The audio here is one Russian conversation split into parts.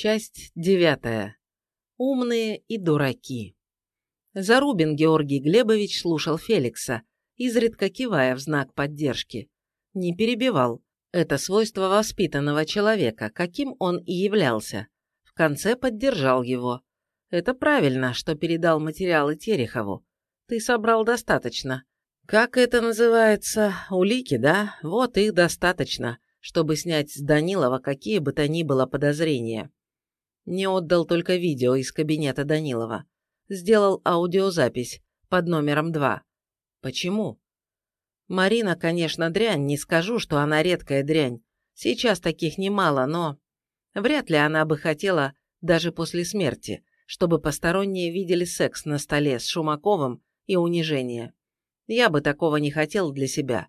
Часть девятая. Умные и дураки. Зарубин Георгий Глебович слушал Феликса, изредка кивая в знак поддержки. Не перебивал. Это свойство воспитанного человека, каким он и являлся. В конце поддержал его. Это правильно, что передал материалы Терехову. Ты собрал достаточно. Как это называется? Улики, да? Вот их достаточно, чтобы снять с Данилова какие бы то ни было подозрения. Не отдал только видео из кабинета Данилова. Сделал аудиозапись под номером 2. Почему? Марина, конечно, дрянь, не скажу, что она редкая дрянь. Сейчас таких немало, но... Вряд ли она бы хотела, даже после смерти, чтобы посторонние видели секс на столе с Шумаковым и унижение. Я бы такого не хотел для себя.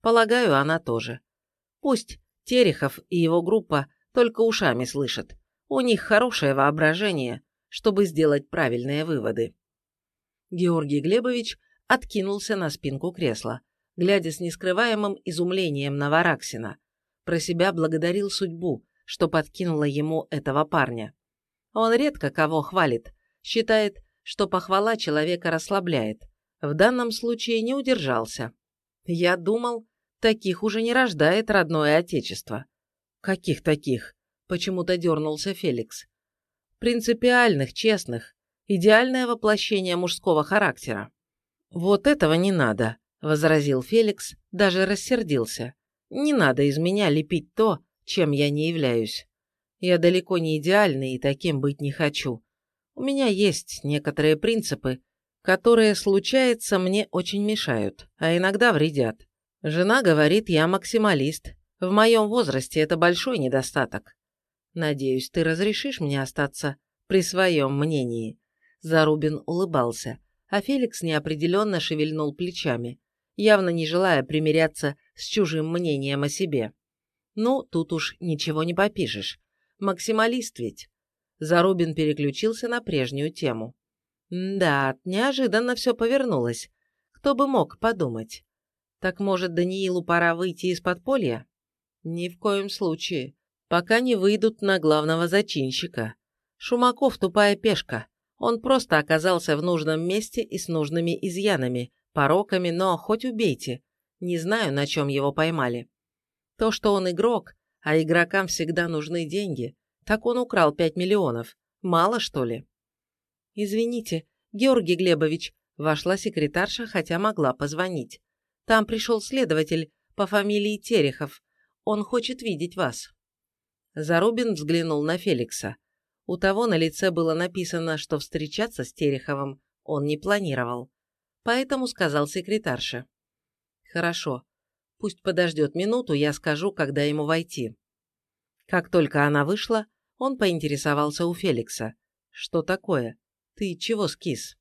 Полагаю, она тоже. Пусть Терехов и его группа только ушами слышат. У них хорошее воображение, чтобы сделать правильные выводы. Георгий Глебович откинулся на спинку кресла, глядя с нескрываемым изумлением на Вараксина. Про себя благодарил судьбу, что подкинула ему этого парня. Он редко кого хвалит, считает, что похвала человека расслабляет. В данном случае не удержался. Я думал, таких уже не рождает родное отечество. Каких таких? Почему-то дернулся Феликс. Принципиальных, честных. Идеальное воплощение мужского характера. Вот этого не надо, возразил Феликс, даже рассердился. Не надо из меня лепить то, чем я не являюсь. Я далеко не идеальный и таким быть не хочу. У меня есть некоторые принципы, которые, случается, мне очень мешают, а иногда вредят. Жена говорит, я максималист. В моем возрасте это большой недостаток. Надеюсь, ты разрешишь мне остаться при своем мнении». Зарубин улыбался, а Феликс неопределенно шевельнул плечами, явно не желая примиряться с чужим мнением о себе. «Ну, тут уж ничего не попишешь. Максималист ведь». Зарубин переключился на прежнюю тему. «Да, неожиданно все повернулось. Кто бы мог подумать. Так, может, Даниилу пора выйти из подполья?» «Ни в коем случае пока не выйдут на главного зачинщика. Шумаков тупая пешка. Он просто оказался в нужном месте и с нужными изъянами, пороками, но хоть убейте. Не знаю, на чем его поймали. То, что он игрок, а игрокам всегда нужны деньги, так он украл 5 миллионов. Мало, что ли? Извините, Георгий Глебович, вошла секретарша, хотя могла позвонить. Там пришел следователь по фамилии Терехов. Он хочет видеть вас. Зарубин взглянул на Феликса. У того на лице было написано, что встречаться с Тереховым он не планировал. Поэтому сказал секретарше. «Хорошо. Пусть подождет минуту, я скажу, когда ему войти». Как только она вышла, он поинтересовался у Феликса. «Что такое? Ты чего скис?»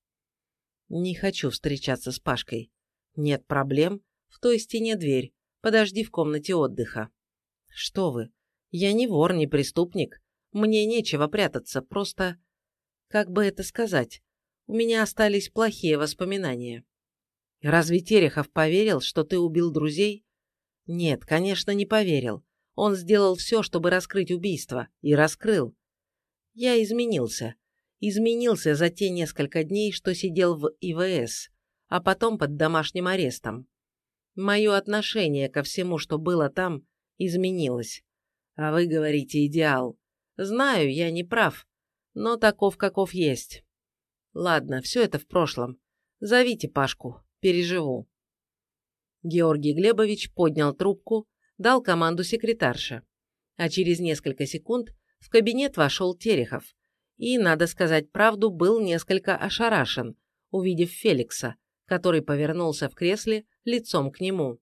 «Не хочу встречаться с Пашкой». «Нет проблем. В той стене дверь. Подожди в комнате отдыха». «Что вы? Я не вор, не преступник. Мне нечего прятаться, просто... Как бы это сказать? У меня остались плохие воспоминания. Разве Терехов поверил, что ты убил друзей? Нет, конечно, не поверил. Он сделал все, чтобы раскрыть убийство. И раскрыл. Я изменился. Изменился за те несколько дней, что сидел в ИВС, а потом под домашним арестом. Мое отношение ко всему, что было там, изменилось. А вы говорите идеал. Знаю, я не прав, но таков, каков есть. Ладно, все это в прошлом. Зовите Пашку, переживу. Георгий Глебович поднял трубку, дал команду секретарше. А через несколько секунд в кабинет вошел Терехов. И, надо сказать правду, был несколько ошарашен, увидев Феликса, который повернулся в кресле лицом к нему.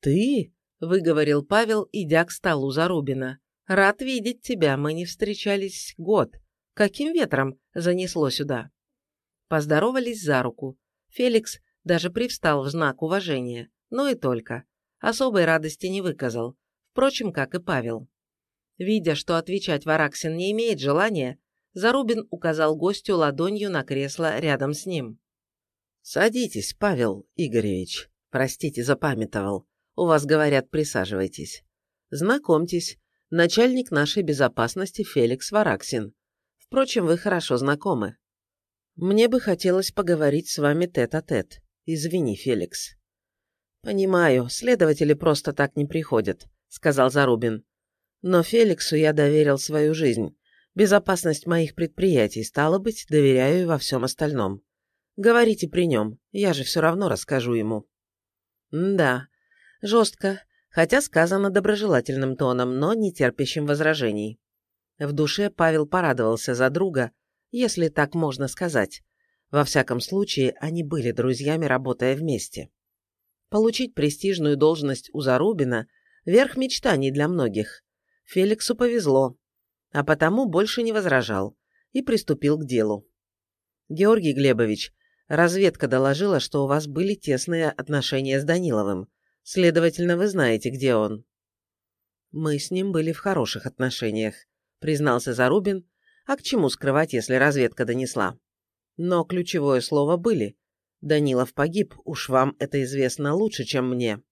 «Ты?» – выговорил Павел, идя к столу Зарубина. «Рад видеть тебя, мы не встречались год. Каким ветром занесло сюда?» Поздоровались за руку. Феликс даже привстал в знак уважения, но и только. Особой радости не выказал, впрочем, как и Павел. Видя, что отвечать Вараксин не имеет желания, Зарубин указал гостю ладонью на кресло рядом с ним. «Садитесь, Павел Игоревич. Простите, запамятовал. У вас, говорят, присаживайтесь. Знакомьтесь, начальник нашей безопасности Феликс Вараксин. Впрочем, вы хорошо знакомы. Мне бы хотелось поговорить с вами тет-а-тет. -тет. Извини, Феликс. Понимаю, следователи просто так не приходят, сказал Зарубин. Но Феликсу я доверил свою жизнь. Безопасность моих предприятий, стало быть, доверяю и во всем остальном. Говорите при нем, я же все равно расскажу ему. да, жестко, хотя сказано доброжелательным тоном, но не терпящим возражений. В душе Павел порадовался за друга, если так можно сказать. Во всяком случае, они были друзьями, работая вместе. Получить престижную должность у Зарубина – верх мечтаний для многих. Феликсу повезло, а потому больше не возражал и приступил к делу. «Георгий Глебович, разведка доложила, что у вас были тесные отношения с Даниловым. Следовательно, вы знаете, где он». «Мы с ним были в хороших отношениях», признался Зарубин, а к чему скрывать, если разведка донесла. Но ключевое слово «были». Данилов погиб, уж вам это известно лучше, чем мне.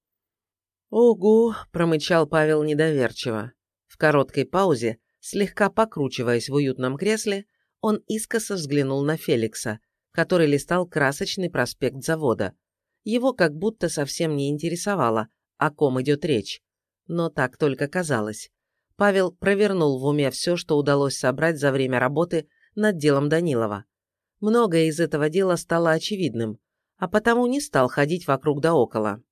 «Угу», — промычал Павел недоверчиво. В короткой паузе, слегка покручиваясь в уютном кресле, он искоса взглянул на Феликса, который листал красочный проспект завода. Его как будто совсем не интересовало, о ком идет речь. Но так только казалось. Павел провернул в уме все, что удалось собрать за время работы над делом Данилова. Многое из этого дела стало очевидным, а потому не стал ходить вокруг да около.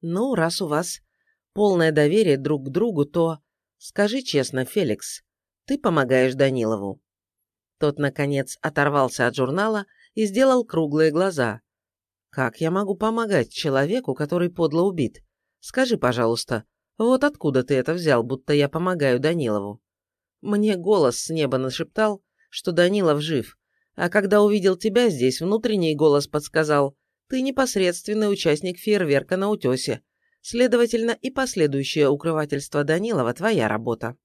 «Ну, раз у вас полное доверие друг к другу, то... Скажи честно, Феликс, ты помогаешь Данилову». Тот, наконец, оторвался от журнала и сделал круглые глаза. «Как я могу помогать человеку, который подло убит? Скажи, пожалуйста, вот откуда ты это взял, будто я помогаю Данилову? Мне голос с неба нашептал, что Данилов жив, а когда увидел тебя здесь, внутренний голос подсказал, ты непосредственный участник фейерверка на утесе. Следовательно, и последующее укрывательство Данилова – твоя работа.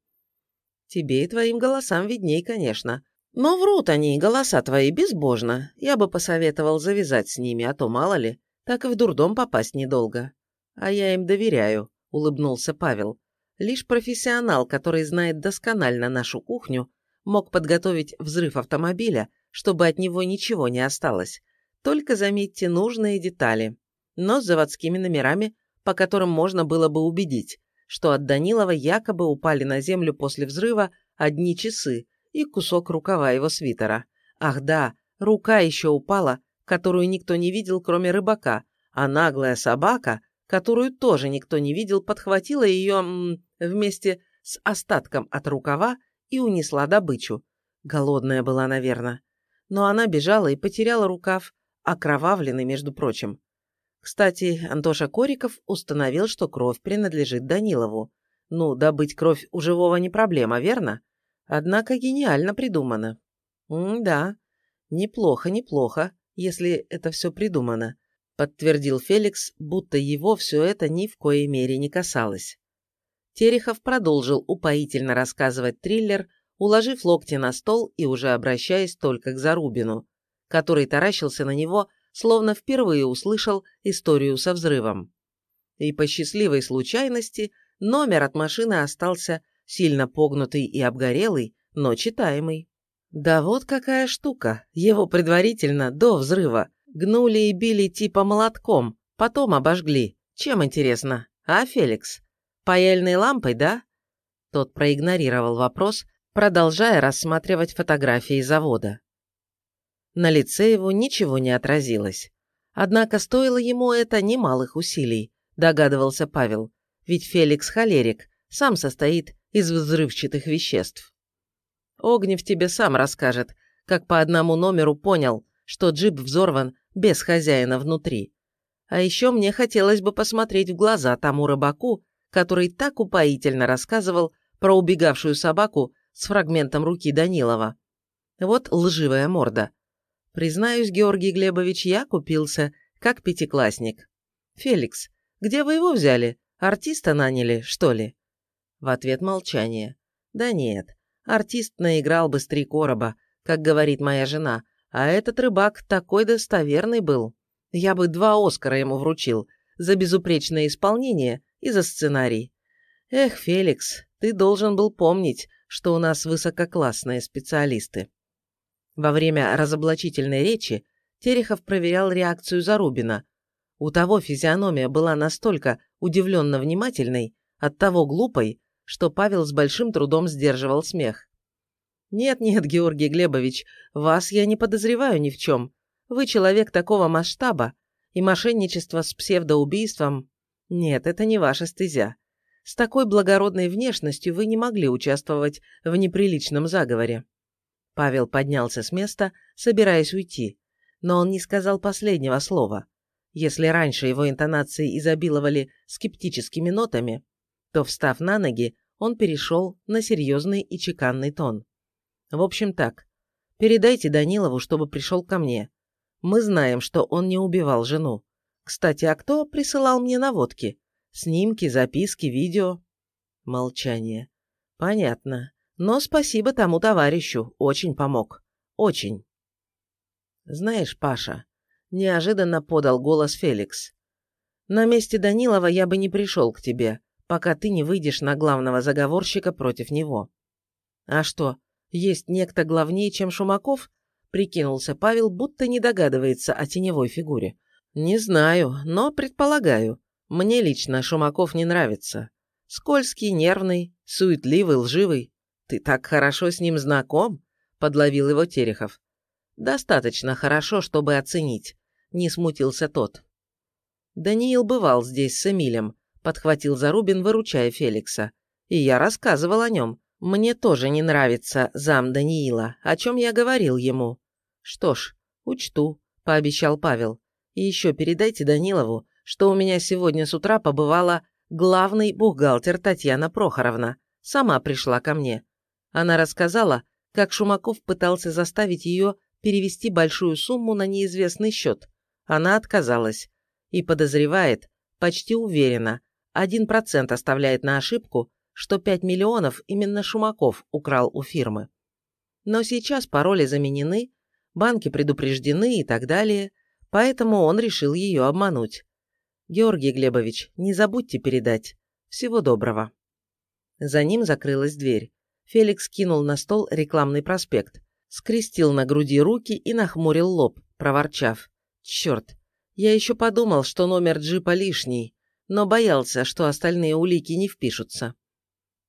Тебе и твоим голосам видней, конечно. Но врут они, голоса твои, безбожно. Я бы посоветовал завязать с ними, а то, мало ли, так и в дурдом попасть недолго. А я им доверяю улыбнулся Павел. Лишь профессионал, который знает досконально нашу кухню, мог подготовить взрыв автомобиля, чтобы от него ничего не осталось. Только заметьте нужные детали, но с заводскими номерами, по которым можно было бы убедить, что от Данилова якобы упали на землю после взрыва одни часы и кусок рукава его свитера. Ах да, рука еще упала, которую никто не видел, кроме рыбака, а наглая собака которую тоже никто не видел, подхватила ее вместе с остатком от рукава и унесла добычу. Голодная была, наверное. Но она бежала и потеряла рукав, окровавленный, между прочим. Кстати, Антоша Кориков установил, что кровь принадлежит Данилову. Ну, добыть кровь у живого не проблема, верно? Однако гениально придумано. М-да, неплохо, неплохо, если это все придумано подтвердил Феликс, будто его все это ни в коей мере не касалось. Терехов продолжил упоительно рассказывать триллер, уложив локти на стол и уже обращаясь только к Зарубину, который таращился на него, словно впервые услышал историю со взрывом. И по счастливой случайности номер от машины остался сильно погнутый и обгорелый, но читаемый. Да вот какая штука, его предварительно, до взрыва, Гнули и били типа молотком, потом обожгли. Чем интересно? А, Феликс? Паяльной лампой, да? Тот проигнорировал вопрос, продолжая рассматривать фотографии завода. На лице его ничего не отразилось. Однако стоило ему это немалых усилий, догадывался Павел, ведь Феликс холерик, сам состоит из взрывчатых веществ. Огнев тебе сам расскажет, как по одному номеру понял, что джип взорван без хозяина внутри. А еще мне хотелось бы посмотреть в глаза тому рыбаку, который так упоительно рассказывал про убегавшую собаку с фрагментом руки Данилова. Вот лживая морда. Признаюсь, Георгий Глебович, я купился, как пятиклассник. «Феликс, где вы его взяли? Артиста наняли, что ли?» В ответ молчание. «Да нет, артист наиграл бы с три короба, как говорит моя жена, а этот рыбак такой достоверный был. Я бы два Оскара ему вручил за безупречное исполнение и за сценарий. Эх, Феликс, Ты должен был помнить, что у нас высококлассные специалисты. Во время разоблачительной речи Терехов проверял реакцию Зарубина. У того физиономия была настолько удивленно внимательной, оттого глупой, что Павел с большим трудом сдерживал смех. «Нет-нет, Георгий Глебович, вас я не подозреваю ни в чем. Вы человек такого масштаба, и мошенничество с псевдоубийством... Нет, это не ваша стезя. С такой благородной внешностью вы не могли участвовать в неприличном заговоре». Павел поднялся с места, собираясь уйти, но он не сказал последнего слова. Если раньше его интонации изобиловали скептическими нотами, то, встав на ноги, он перешел на серьезный и чеканный тон. В общем так, передайте Данилову, чтобы пришел ко мне. Мы знаем, что он не убивал жену. Кстати, а кто присылал мне наводки? Снимки, записки, видео? Молчание. Понятно. Но спасибо тому товарищу, очень помог. Очень. Знаешь, Паша, неожиданно подал голос Феликс. На месте Данилова я бы не пришел к тебе, пока ты не выйдешь на главного заговорщика против него. А что, есть некто главнее, чем Шумаков? Прикинулся Павел, будто не догадывается о теневой фигуре. Не знаю, но предполагаю. Мне лично Шумаков не нравится. Скользкий, нервный, суетливый, лживый. Ты так хорошо с ним знаком? Подловил его Терехов. Достаточно хорошо, чтобы оценить. Не смутился тот. Даниил бывал здесь с Эмилем, подхватил Зарубин, выручая Феликса. И я рассказывал о нем. Мне тоже не нравится зам Даниила, о чем я говорил ему. Что ж, учту, пообещал Павел. И еще передайте Данилову, что у меня сегодня с утра побывала главный бухгалтер Татьяна Прохоровна. Сама пришла ко мне. Она рассказала, как Шумаков пытался заставить ее перевести большую сумму на неизвестный счет. Она отказалась. И подозревает, почти уверена, один процент оставляет на ошибку, что 5 миллионов именно Шумаков украл у фирмы. Но сейчас пароли заменены, банки предупреждены и так далее, поэтому он решил ее обмануть. Георгий Глебович, не забудьте передать. Всего доброго. За ним закрылась дверь. Феликс кинул на стол рекламный проспект, скрестил на груди руки и нахмурил лоб, проворчав. «Черт, я еще подумал, что номер джипа лишний, но боялся, что остальные улики не впишутся».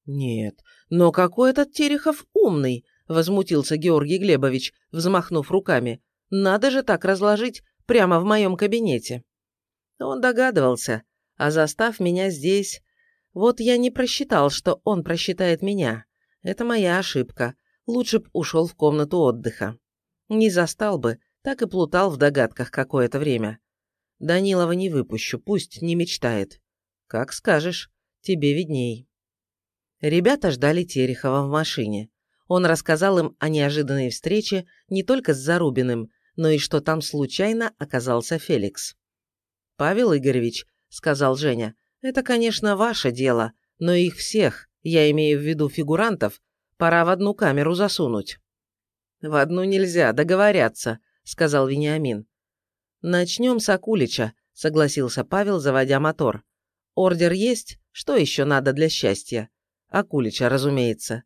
«Нет, но какой этот Терехов умный!» – возмутился Георгий Глебович, взмахнув руками. «Надо же так разложить прямо в моем кабинете». Он догадывался, а застав меня здесь... Вот я не просчитал, что он просчитает меня. Это моя ошибка. Лучше б ушел в комнату отдыха. Не застал бы, так и плутал в догадках какое-то время. Данилова не выпущу, пусть не мечтает. Как скажешь, тебе видней. Ребята ждали Терехова в машине. Он рассказал им о неожиданной встрече не только с Зарубиным, но и что там случайно оказался Феликс. «Павел Игоревич», — сказал Женя, — «это, конечно, ваше дело, но их всех, я имею в виду фигурантов, пора в одну камеру засунуть». «В одну нельзя, договорятся», — сказал Вениамин. «Начнем с Акулича», — согласился Павел, заводя мотор. «Ордер есть? Что еще надо для счастья?» Акулича, разумеется.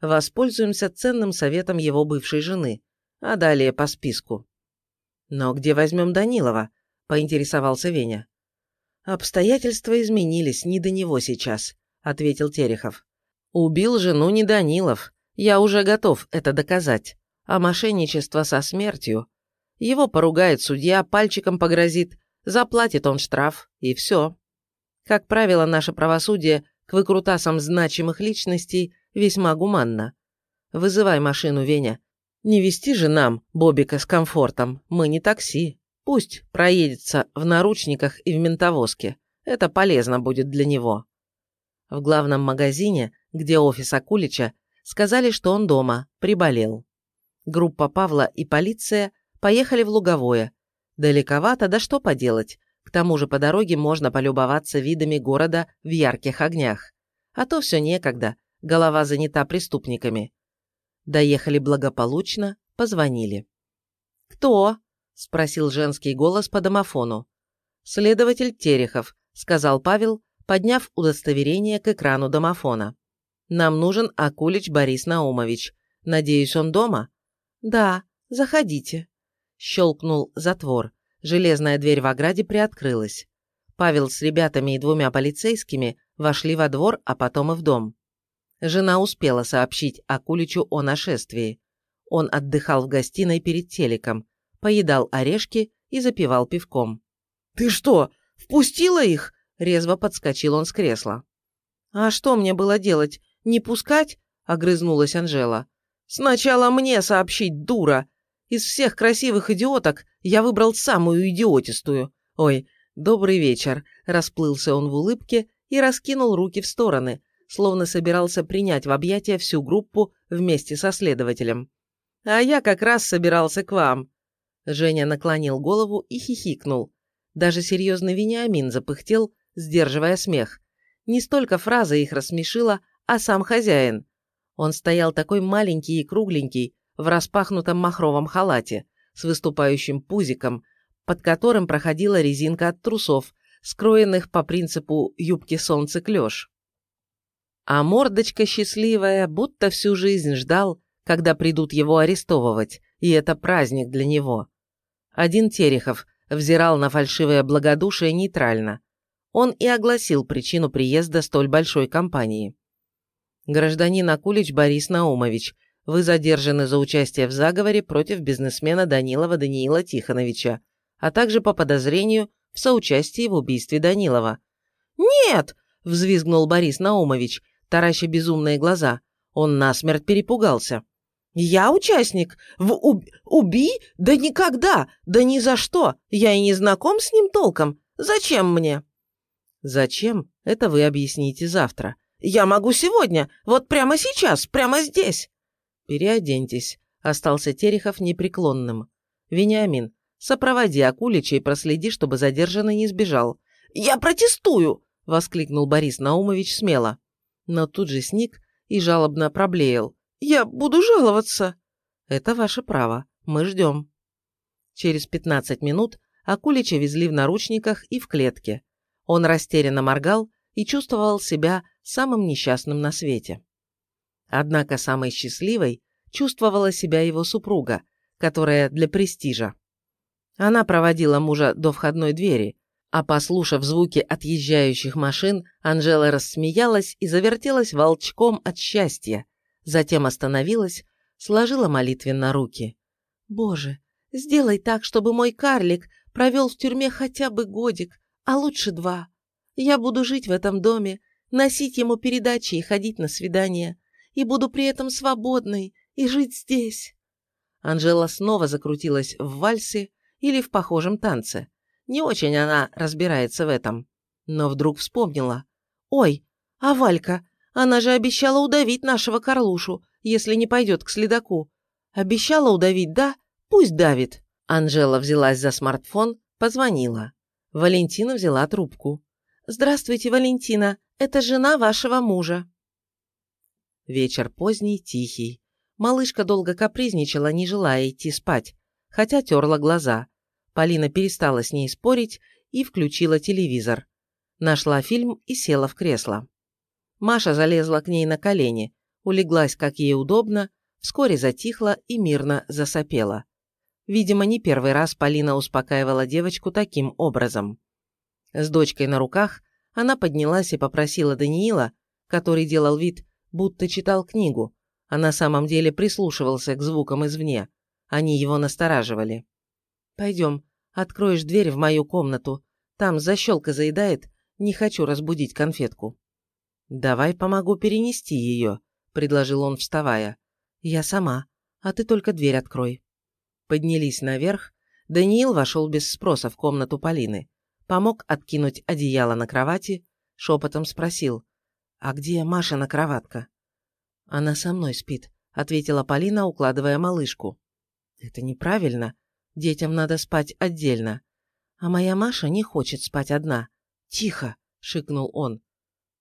Воспользуемся ценным советом его бывшей жены, а далее по списку. «Но где возьмем Данилова?» – поинтересовался Веня. «Обстоятельства изменились, не до него сейчас», – ответил Терехов. «Убил жену не Данилов. Я уже готов это доказать. А мошенничество со смертью. Его поругает судья, пальчиком погрозит, заплатит он штраф, и все. Как правило, наше правосудие к выкрутасам значимых личностей весьма гуманно. Вызывай машину, Веня. Не вести же нам, Бобика, с комфортом. Мы не такси. Пусть проедется в наручниках и в ментовозке. Это полезно будет для него. В главном магазине, где офис Акулича, сказали, что он дома, приболел. Группа Павла и полиция поехали в Луговое. Далековато, да что поделать, к тому же по дороге можно полюбоваться видами города в ярких огнях. А то все некогда, голова занята преступниками. Доехали благополучно, позвонили. «Кто?» – спросил женский голос по домофону. «Следователь Терехов», – сказал Павел, подняв удостоверение к экрану домофона. Нам нужен Акулич Борис Наумович. Надеюсь, он дома?» «Да, заходите». Щелкнул затвор. Железная дверь в ограде приоткрылась. Павел с ребятами и двумя полицейскими вошли во двор, а потом и в дом. Жена успела сообщить Акуличу о нашествии. Он отдыхал в гостиной перед телеком, поедал орешки и запивал пивком. «Ты что, впустила их?» – резво подскочил он с кресла. «А что мне было делать? Не пускать?» – огрызнулась Анжела. «Сначала мне сообщить, дура! Из всех красивых идиоток я выбрал самую идиотистую. Ой, добрый вечер!» – расплылся он в улыбке и раскинул руки в стороны, словно собирался принять в объятия всю группу вместе со следователем. «А я как раз собирался к вам». Женя наклонил голову и хихикнул. Даже серьезный Вениамин запыхтел, сдерживая смех. Не столько фраза их рассмешила, а сам хозяин. Он стоял такой маленький и кругленький, в распахнутом махровом халате, с выступающим пузиком, под которым проходила резинка от трусов, скроенных по принципу юбки солнце клеш. А мордочка счастливая, будто всю жизнь ждал, когда придут его арестовывать, и это праздник для него. Один Терехов взирал на фальшивое благодушие нейтрально. Он и огласил причину приезда столь большой компании. «Гражданин Акулич Борис Наумович, вы задержаны за участие в заговоре против бизнесмена Данилова Даниила Тихоновича, а также по подозрению в соучастии в убийстве Данилова». «Нет!» – взвизгнул Борис Наумович, тараща безумные глаза. Он насмерть перепугался. «Я участник? В уб... уби? Да никогда! Да ни за что! Я и не знаком с ним толком! Зачем мне?» «Зачем? Это вы объясните завтра». «Я могу сегодня! Вот прямо сейчас! Прямо здесь!» «Переоденьтесь», — остался Терехов непреклонным. «Вениамин, сопроводи Акулича и проследи, чтобы задержанный не сбежал». «Я протестую!» — воскликнул Борис Наумович смело. Но тут же сник и жалобно проблеял. «Я буду жаловаться!» «Это ваше право. Мы ждем». Через 15 минут Акулича везли в наручниках и в клетке. Он растерянно моргал и чувствовал себя самым несчастным на свете. Однако самой счастливой чувствовала себя его супруга, которая для престижа. Она проводила мужа до входной двери, а послушав звуки отъезжающих машин, Анжела рассмеялась и завертелась волчком от счастья, затем остановилась, сложила молитвенно руки. «Боже, сделай так, чтобы мой карлик провел в тюрьме хотя бы годик, а лучше два. Я буду жить в этом доме, носить ему передачи и ходить на свидания, и буду при этом свободной и жить здесь». Анжела снова закрутилась в вальсе или в похожем танце. Не очень она разбирается в этом. Но вдруг вспомнила. «Ой, а Валька, она же обещала удавить нашего Карлушу, если не пойдет к следаку. Обещала удавить, да? Пусть давит». Анжела взялась за смартфон, позвонила. Валентина взяла трубку. «Здравствуйте, Валентина. Это жена вашего мужа». Вечер поздний, тихий. Малышка долго капризничала, не желая идти спать, хотя терла глаза. Полина перестала с ней спорить и включила телевизор. Нашла фильм и села в кресло. Маша залезла к ней на колени, улеглась, как ей удобно, вскоре затихла и мирно засопела. Видимо, не первый раз Полина успокаивала девочку таким образом. С дочкой на руках она поднялась и попросила Даниила, который делал вид, будто читал книгу, а на самом деле прислушивался к звукам извне. Они его настораживали. «Пойдем, откроешь дверь в мою комнату. Там защелка заедает, не хочу разбудить конфетку». «Давай помогу перенести ее», — предложил он, вставая. «Я сама, а ты только дверь открой». Поднялись наверх. Даниил вошел без спроса в комнату Полины. Помог откинуть одеяло на кровати, шепотом спросил. «А где Машина кроватка?» «Она со мной спит», — ответила Полина, укладывая малышку. «Это неправильно. Детям надо спать отдельно. А моя Маша не хочет спать одна. Тихо!» — шикнул он.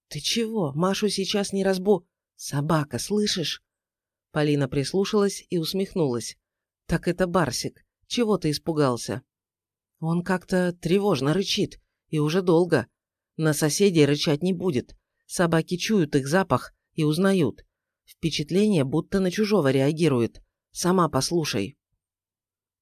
«Ты чего? Машу сейчас не разбу...» «Собака, слышишь?» Полина прислушалась и усмехнулась. «Так это Барсик. Чего ты испугался?» «Он как-то тревожно рычит. И уже долго. На соседей рычать не будет. Собаки чуют их запах и узнают. Впечатление, будто на чужого реагирует. Сама послушай.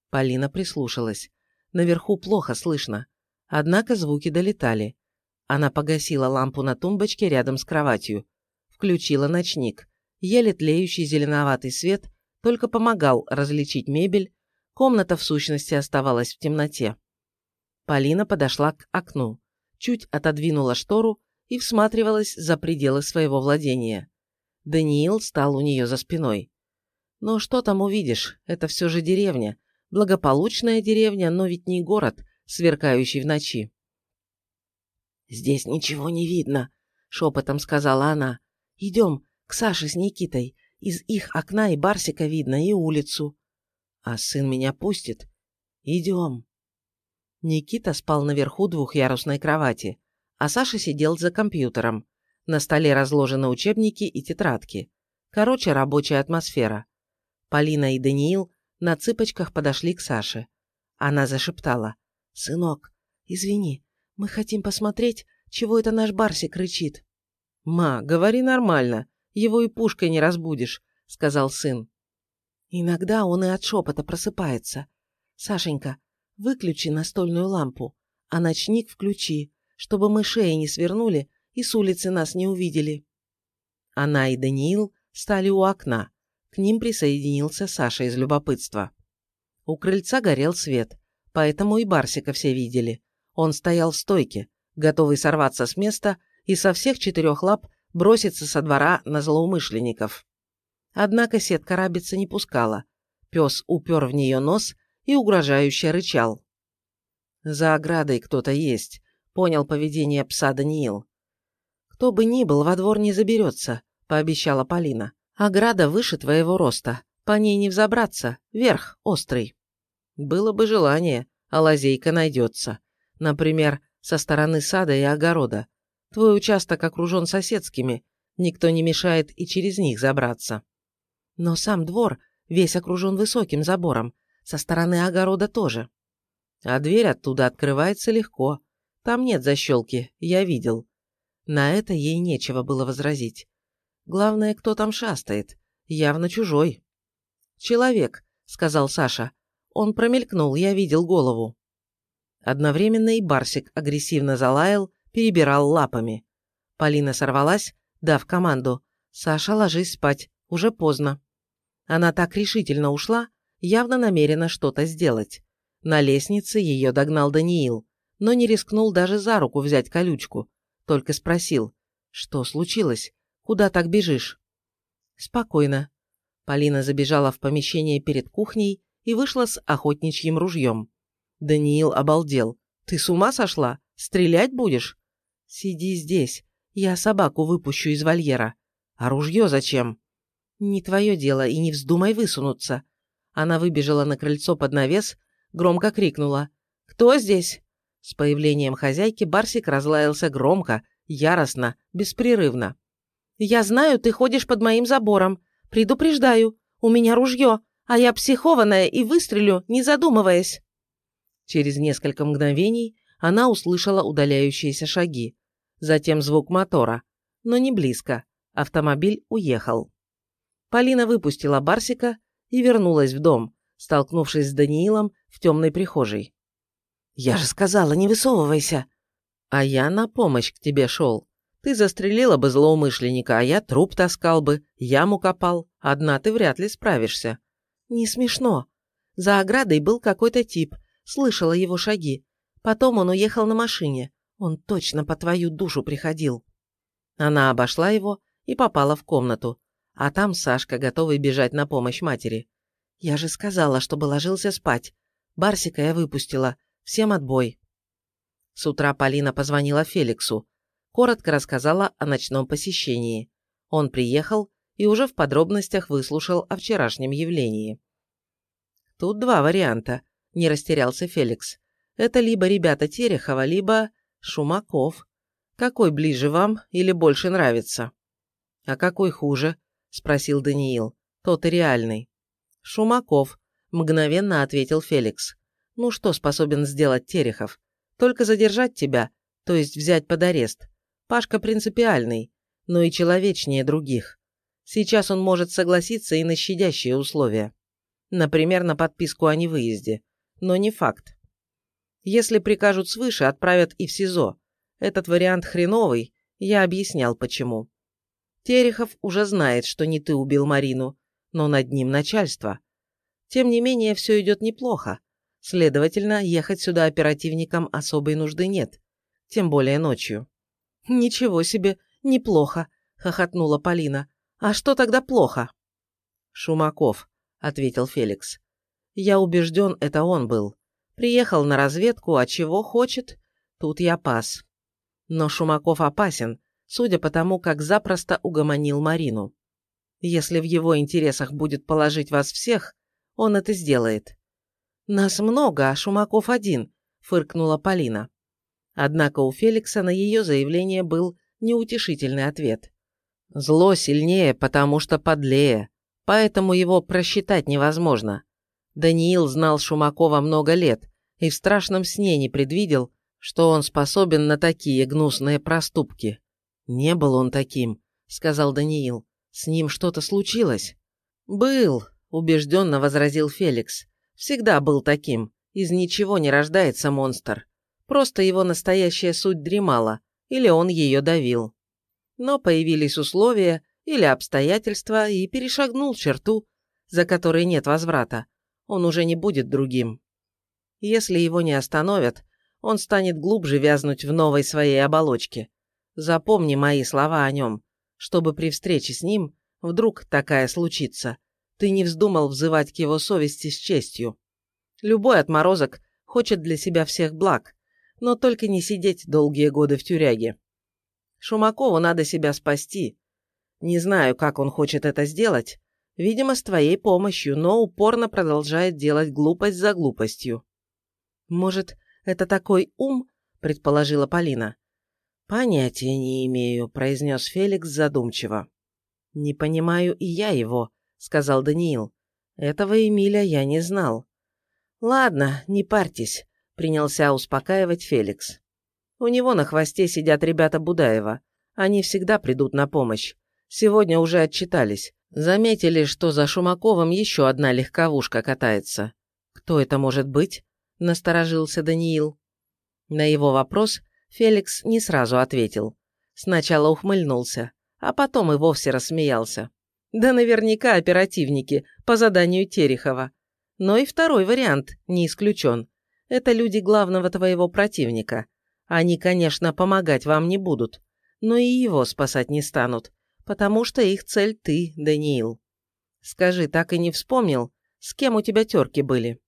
Полина прислушалась. Наверху плохо слышно. Однако звуки долетали. Она погасила лампу на тумбочке рядом с кроватью. Включила ночник. Еле тлеющий зеленоватый свет только помогал различить мебель, комната в сущности оставалась в темноте. Полина подошла к окну, чуть отодвинула штору и всматривалась за пределы своего владения. Даниил стал у нее за спиной. Но что там увидишь, это все же деревня, благополучная деревня, но ведь не город, сверкающий в ночи. «Здесь ничего не видно», — шепотом сказала она. «Идем к Саше с Никитой. Из их окна и Барсика видно, и улицу. А сын меня пустит. Идем». Никита спал наверху двухъярусной кровати, а Саша сидел за компьютером. На столе разложены учебники и тетрадки. Короче, рабочая атмосфера. Полина и Даниил на цыпочках подошли к Саше. Она зашептала. «Сынок, извини, мы хотим посмотреть, чего это наш Барсик рычит». «Ма, говори нормально, его и пушкой не разбудишь», — сказал сын. «Иногда он и от шепота просыпается. Сашенька, Выключи настольную лампу, а ночник включи, чтобы мы шеи не свернули и с улицы нас не увидели. Она и Даниил стали у окна. К ним присоединился Саша из любопытства. У крыльца горел свет, поэтому и Барсика все видели. Он стоял в стойке, готовый сорваться с места и со всех четырех лап броситься со двора на злоумышленников. Однако сетка рабица не пускала. Пес упер в нее нос и угрожающе рычал. «За оградой кто-то есть», — понял поведение пса Даниил. «Кто бы ни был, во двор не заберется», — пообещала Полина. «Ограда выше твоего роста. По ней не взобраться. Верх, острый». «Было бы желание, а лазейка найдется. Например, со стороны сада и огорода. Твой участок окружен соседскими, никто не мешает и через них забраться». «Но сам двор весь окружен высоким забором, со стороны огорода тоже. А дверь оттуда открывается легко. Там нет защелки, я видел. На это ей нечего было возразить. Главное, кто там шастает. Явно чужой. «Человек», — сказал Саша. Он промелькнул, я видел голову. Одновременно и Барсик агрессивно залаял, перебирал лапами. Полина сорвалась, дав команду. «Саша, ложись спать, уже поздно». Она так решительно ушла, явно намерена что-то сделать. На лестнице ее догнал Даниил, но не рискнул даже за руку взять колючку, только спросил, что случилось, куда так бежишь? Спокойно. Полина забежала в помещение перед кухней и вышла с охотничьим ружьем. Даниил обалдел. «Ты с ума сошла? Стрелять будешь?» «Сиди здесь. Я собаку выпущу из вольера. А ружье зачем?» «Не твое дело, и не вздумай высунуться. Она выбежала на крыльцо под навес, громко крикнула «Кто здесь?». С появлением хозяйки Барсик разлаялся громко, яростно, беспрерывно. «Я знаю, ты ходишь под моим забором. Предупреждаю, у меня ружье, а я психованная и выстрелю, не задумываясь». Через несколько мгновений она услышала удаляющиеся шаги, затем звук мотора, но не близко. Автомобиль уехал. Полина выпустила Барсика и вернулась в дом, столкнувшись с Даниилом в темной прихожей. «Я же сказала, не высовывайся!» «А я на помощь к тебе шел. Ты застрелила бы злоумышленника, а я труп таскал бы, яму копал. Одна ты вряд ли справишься». «Не смешно. За оградой был какой-то тип, слышала его шаги. Потом он уехал на машине. Он точно по твою душу приходил». Она обошла его и попала в комнату, а там Сашка, готовый бежать на помощь матери. Я же сказала, чтобы ложился спать. Барсика я выпустила. Всем отбой. С утра Полина позвонила Феликсу. Коротко рассказала о ночном посещении. Он приехал и уже в подробностях выслушал о вчерашнем явлении. Тут два варианта, не растерялся Феликс. Это либо ребята Терехова, либо Шумаков. Какой ближе вам или больше нравится? А какой хуже? – спросил Даниил. «Тот и реальный». «Шумаков», – мгновенно ответил Феликс. «Ну что способен сделать Терехов? Только задержать тебя, то есть взять под арест. Пашка принципиальный. но и человечнее других. Сейчас он может согласиться и на щадящие условия. Например, на подписку о невыезде. Но не факт. Если прикажут свыше, отправят и в СИЗО. Этот вариант хреновый, я объяснял почему. Терехов уже знает, что не ты убил Марину, но над ним начальство. Тем не менее, все идет неплохо. Следовательно, ехать сюда оперативникам особой нужды нет. Тем более ночью. «Ничего себе, неплохо», — хохотнула Полина. «А что тогда плохо?» «Шумаков», — ответил Феликс. «Я убежден, это он был. Приехал на разведку, а чего хочет, тут я пас. Но Шумаков опасен, судя по тому, как запросто угомонил Марину. Если в его интересах будет положить вас всех, он это сделает. «Нас много, а Шумаков один», – фыркнула Полина. Однако у Феликса на ее заявление был неутешительный ответ. «Зло сильнее, потому что подлее, поэтому его просчитать невозможно. Даниил знал Шумакова много лет и в страшном сне не предвидел, что он способен на такие гнусные проступки. Не был он таким», – сказал Даниил. «С ним что-то случилось?» «Был», – убежденно возразил Феликс. «Всегда был таким. Из ничего не рождается монстр. Просто его настоящая суть дремала, или он ее давил. Но появились условия или обстоятельства, и перешагнул черту, за которой нет возврата. Он уже не будет другим. Если его не остановят, он станет глубже вязнуть в новой своей оболочке. Запомни мои слова о нем, чтобы при встрече с ним вдруг такая случится – ты не вздумал взывать к его совести с честью. Любой отморозок хочет для себя всех благ, но только не сидеть долгие годы в тюряге. Шумакову надо себя спасти. Не знаю, как он хочет это сделать, видимо, с твоей помощью, но упорно продолжает делать глупость за глупостью. Может, это такой ум, предположила Полина. Понятия не имею, произнес Феликс задумчиво. Не понимаю и я его, сказал Даниил. «Этого Эмиля я не знал». «Ладно, не парьтесь», — принялся успокаивать Феликс. «У него на хвосте сидят ребята Будаева. Они всегда придут на помощь. Сегодня уже отчитались. Заметили, что за Шумаковым еще одна легковушка катается. Кто это может быть?» – насторожился Даниил. На его вопрос Феликс не сразу ответил. Сначала ухмыльнулся, а потом и вовсе рассмеялся. Да наверняка оперативники, по заданию Терехова. Но и второй вариант не исключен. Это люди главного твоего противника. Они, конечно, помогать вам не будут, но и его спасать не станут, потому что их цель ты, Даниил. Скажи, так и не вспомнил, с кем у тебя терки были?»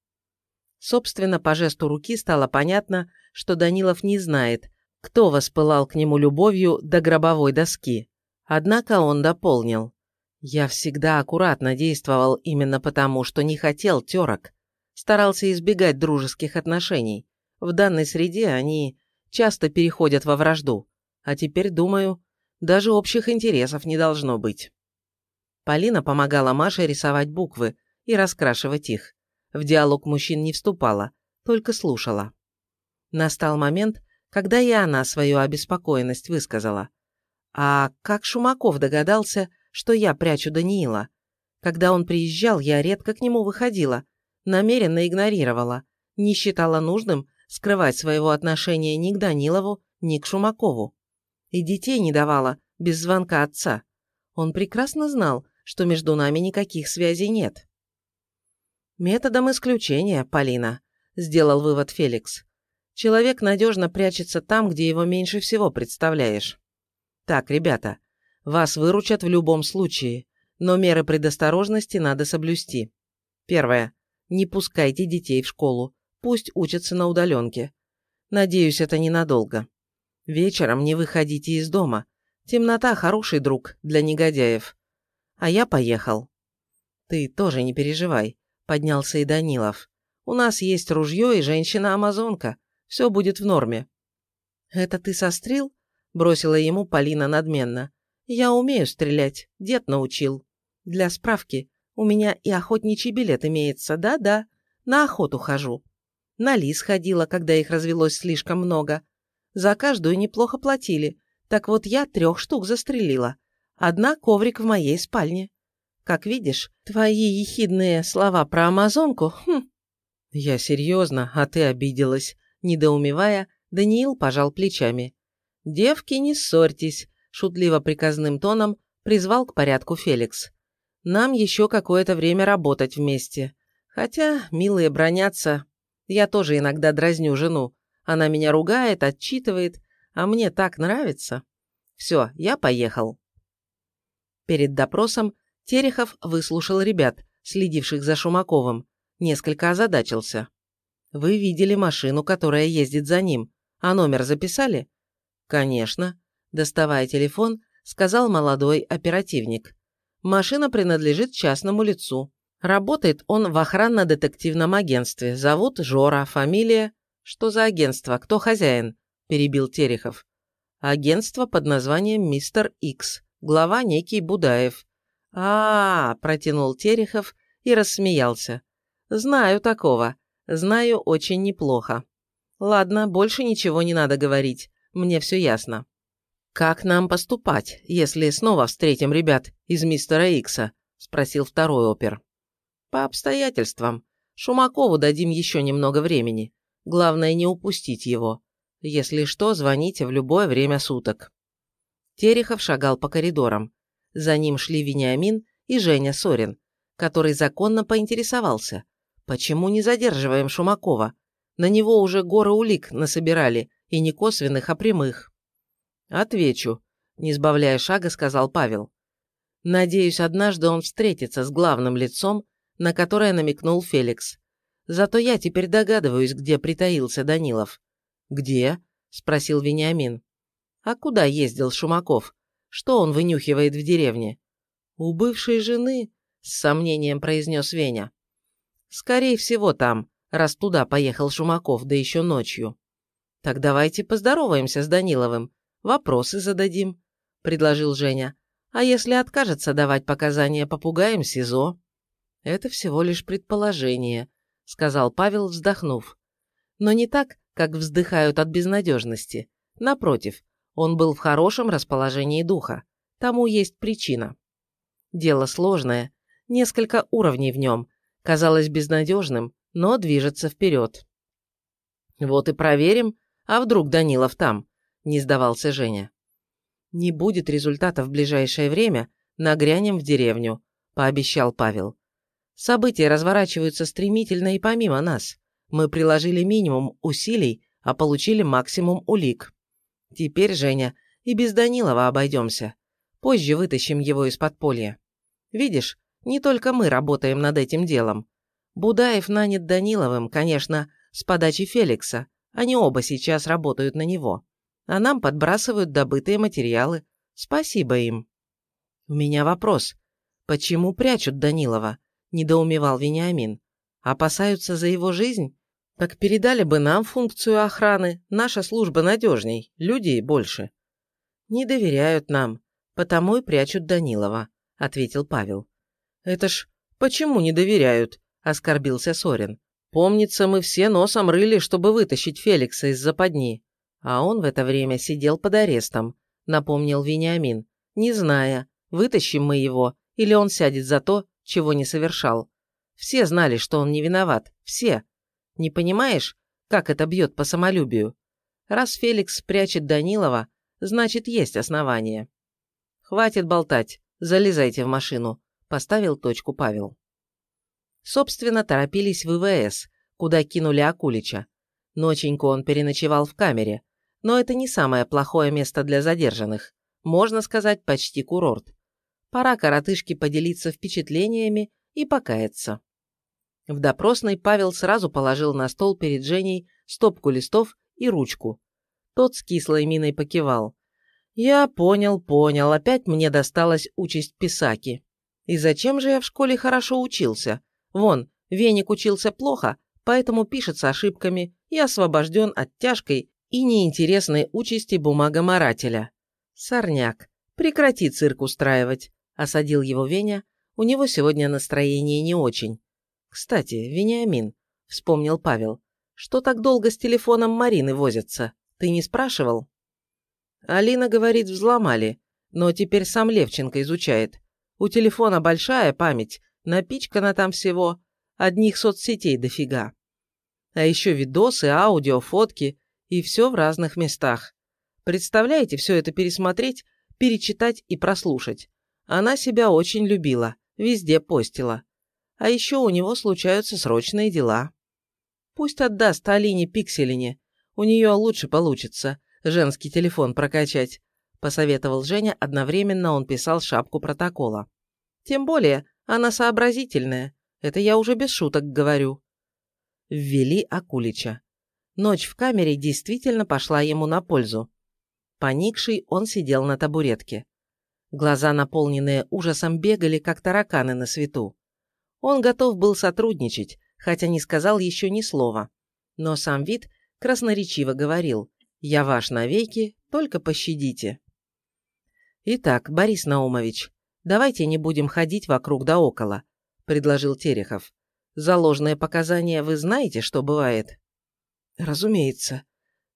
Собственно, по жесту руки стало понятно, что Данилов не знает, кто воспылал к нему любовью до гробовой доски. Однако он дополнил. Я всегда аккуратно действовал именно потому, что не хотел терок. Старался избегать дружеских отношений. В данной среде они часто переходят во вражду. А теперь, думаю, даже общих интересов не должно быть. Полина помогала Маше рисовать буквы и раскрашивать их. В диалог мужчин не вступала, только слушала. Настал момент, когда и она свою обеспокоенность высказала. А как Шумаков догадался, что я прячу Даниила. Когда он приезжал, я редко к нему выходила, намеренно игнорировала, не считала нужным скрывать своего отношения ни к Данилову, ни к Шумакову. И детей не давала, без звонка отца. Он прекрасно знал, что между нами никаких связей нет. «Методом исключения, Полина», – сделал вывод Феликс. «Человек надежно прячется там, где его меньше всего представляешь. Так, ребята, вас выручат в любом случае, но меры предосторожности надо соблюсти. Первое. Не пускайте детей в школу. Пусть учатся на удаленке. Надеюсь, это ненадолго. Вечером не выходите из дома. Темнота – хороший друг для негодяев. А я поехал. Ты тоже не переживай, поднялся и Данилов. У нас есть ружье и женщина-амазонка. Все будет в норме. Это ты сострил? Бросила ему Полина надменно. Я умею стрелять, дед научил. Для справки, у меня и охотничий билет имеется, да-да, на охоту хожу. На лис ходила, когда их развелось слишком много. За каждую неплохо платили, Так вот я трех штук застрелила. Одна коврик в моей спальне. Как видишь, твои ехидные слова про амазонку, хм. Я серьезно, а ты обиделась. Недоумевая, Даниил пожал плечами. «Девки, не ссорьтесь», – шутливо приказным тоном призвал к порядку Феликс. «Нам еще какое-то время работать вместе. Хотя, милые бронятся, я тоже иногда дразню жену. Она меня ругает, отчитывает, а мне так нравится. Все, я поехал». Перед допросом Терехов выслушал ребят, следивших за Шумаковым, несколько озадачился. «Вы видели машину, которая ездит за ним, а номер записали?» «Конечно», – доставая телефон, сказал молодой оперативник. «Машина принадлежит частному лицу. Работает он в охранно-детективном агентстве. Зовут Жора, фамилия...» «Что за агентство? Кто хозяин?» – перебил Терехов. «Агентство под названием «Мистер Икс». Глава некий Будаев». А, -а, -а протянул Терехов и рассмеялся. «Знаю такого. Знаю очень неплохо. Ладно, больше ничего не надо говорить. Мне все ясно. «Как нам поступать, если снова встретим ребят из мистера Икса?» – спросил второй опер. «По обстоятельствам. Шумакову дадим еще немного времени. Главное не упустить его. Если что, звоните в любое время суток». Терехов шагал по коридорам. За ним шли Вениамин и Женя Сорин, который законно поинтересовался. «Почему не задерживаем Шумакова? На него уже горы улик насобирали, и не косвенных, а прямых. «Отвечу», – не сбавляя шага, сказал Павел. «Надеюсь, однажды он встретится с главным лицом, на которое намекнул Феликс. Зато я теперь догадываюсь, где притаился Данилов». «Где?» – спросил Вениамин. «А куда ездил Шумаков? Что он вынюхивает в деревне?» «У бывшей жены», – с сомнением произнес Веня. «Скорее всего, там, раз туда поехал Шумаков, да еще ночью». «Так давайте поздороваемся с Даниловым, вопросы зададим», – предложил Женя. «А если откажется давать показания, попугаем СИЗО?» «Это всего лишь предположение», – сказал Павел, вздохнув. «Но не так, как вздыхают от безнадежности. Напротив, он был в хорошем расположении духа. Тому есть причина. Дело сложное, несколько уровней в нем, казалось безнадежным, но движется вперед. Вот и проверим, а вдруг Данилов там? Не сдавался Женя. Не будет результата в ближайшее время, нагрянем в деревню, пообещал Павел. События разворачиваются стремительно и помимо нас. Мы приложили минимум усилий, а получили максимум улик. Теперь, Женя, и без Данилова обойдемся. Позже вытащим его из подполья. Видишь, не только мы работаем над этим делом. Будаев нанят Даниловым, конечно, с подачи Феликса, они оба сейчас работают на него. А нам подбрасывают добытые материалы. Спасибо им. У меня вопрос. Почему прячут Данилова? Недоумевал Вениамин. Опасаются за его жизнь? Так передали бы нам функцию охраны. Наша служба надежней, людей больше. Не доверяют нам, потому и прячут Данилова, ответил Павел. Это ж почему не доверяют? Оскорбился Сорин. Помнится, мы все носом рыли, чтобы вытащить Феликса из западни. А он в это время сидел под арестом, напомнил Вениамин, не зная, вытащим мы его, или он сядет за то, чего не совершал. Все знали, что он не виноват, все. Не понимаешь, как это бьет по самолюбию? Раз Феликс прячет Данилова, значит, есть основания. Хватит болтать, залезайте в машину, поставил точку Павел. Собственно, торопились в ИВС, куда кинули Акулича. Ноченьку он переночевал в камере, но это не самое плохое место для задержанных. Можно сказать, почти курорт. Пора коротышке поделиться впечатлениями и покаяться. В допросной Павел сразу положил на стол перед Женей стопку листов и ручку. Тот с кислой миной покивал. «Я понял, понял, опять мне досталась участь писаки. И зачем же я в школе хорошо учился? Вон, Веник учился плохо, поэтому пишет с ошибками и освобожден от тяжкой и неинтересной участи бумагоморателя. Сорняк, прекрати цирк устраивать, осадил его Веня, у него сегодня настроение не очень. Кстати, Вениамин, вспомнил Павел, что так долго с телефоном Марины возятся, ты не спрашивал? Алина говорит, взломали, но теперь сам Левченко изучает. У телефона большая память, напичкана там всего, одних соцсетей дофига. А еще видосы, аудио, фотки, и все в разных местах. Представляете, все это пересмотреть, перечитать и прослушать. Она себя очень любила, везде постила. А еще у него случаются срочные дела. Пусть отдаст Алине Пикселине, у нее лучше получится, женский телефон прокачать, посоветовал Женя, одновременно он писал шапку протокола. Тем более, она сообразительная, это я уже без шуток говорю. Ввели Акулича. Ночь в камере действительно пошла ему на пользу. Поникший, он сидел на табуретке. Глаза, наполненные ужасом, бегали, как тараканы на свету. Он готов был сотрудничать, хотя не сказал еще ни слова. Но сам вид красноречиво говорил «Я ваш навеки, только пощадите». «Итак, Борис Наумович, давайте не будем ходить вокруг да около», – предложил Терехов. «За ложные показания вы знаете, что бывает?» «Разумеется.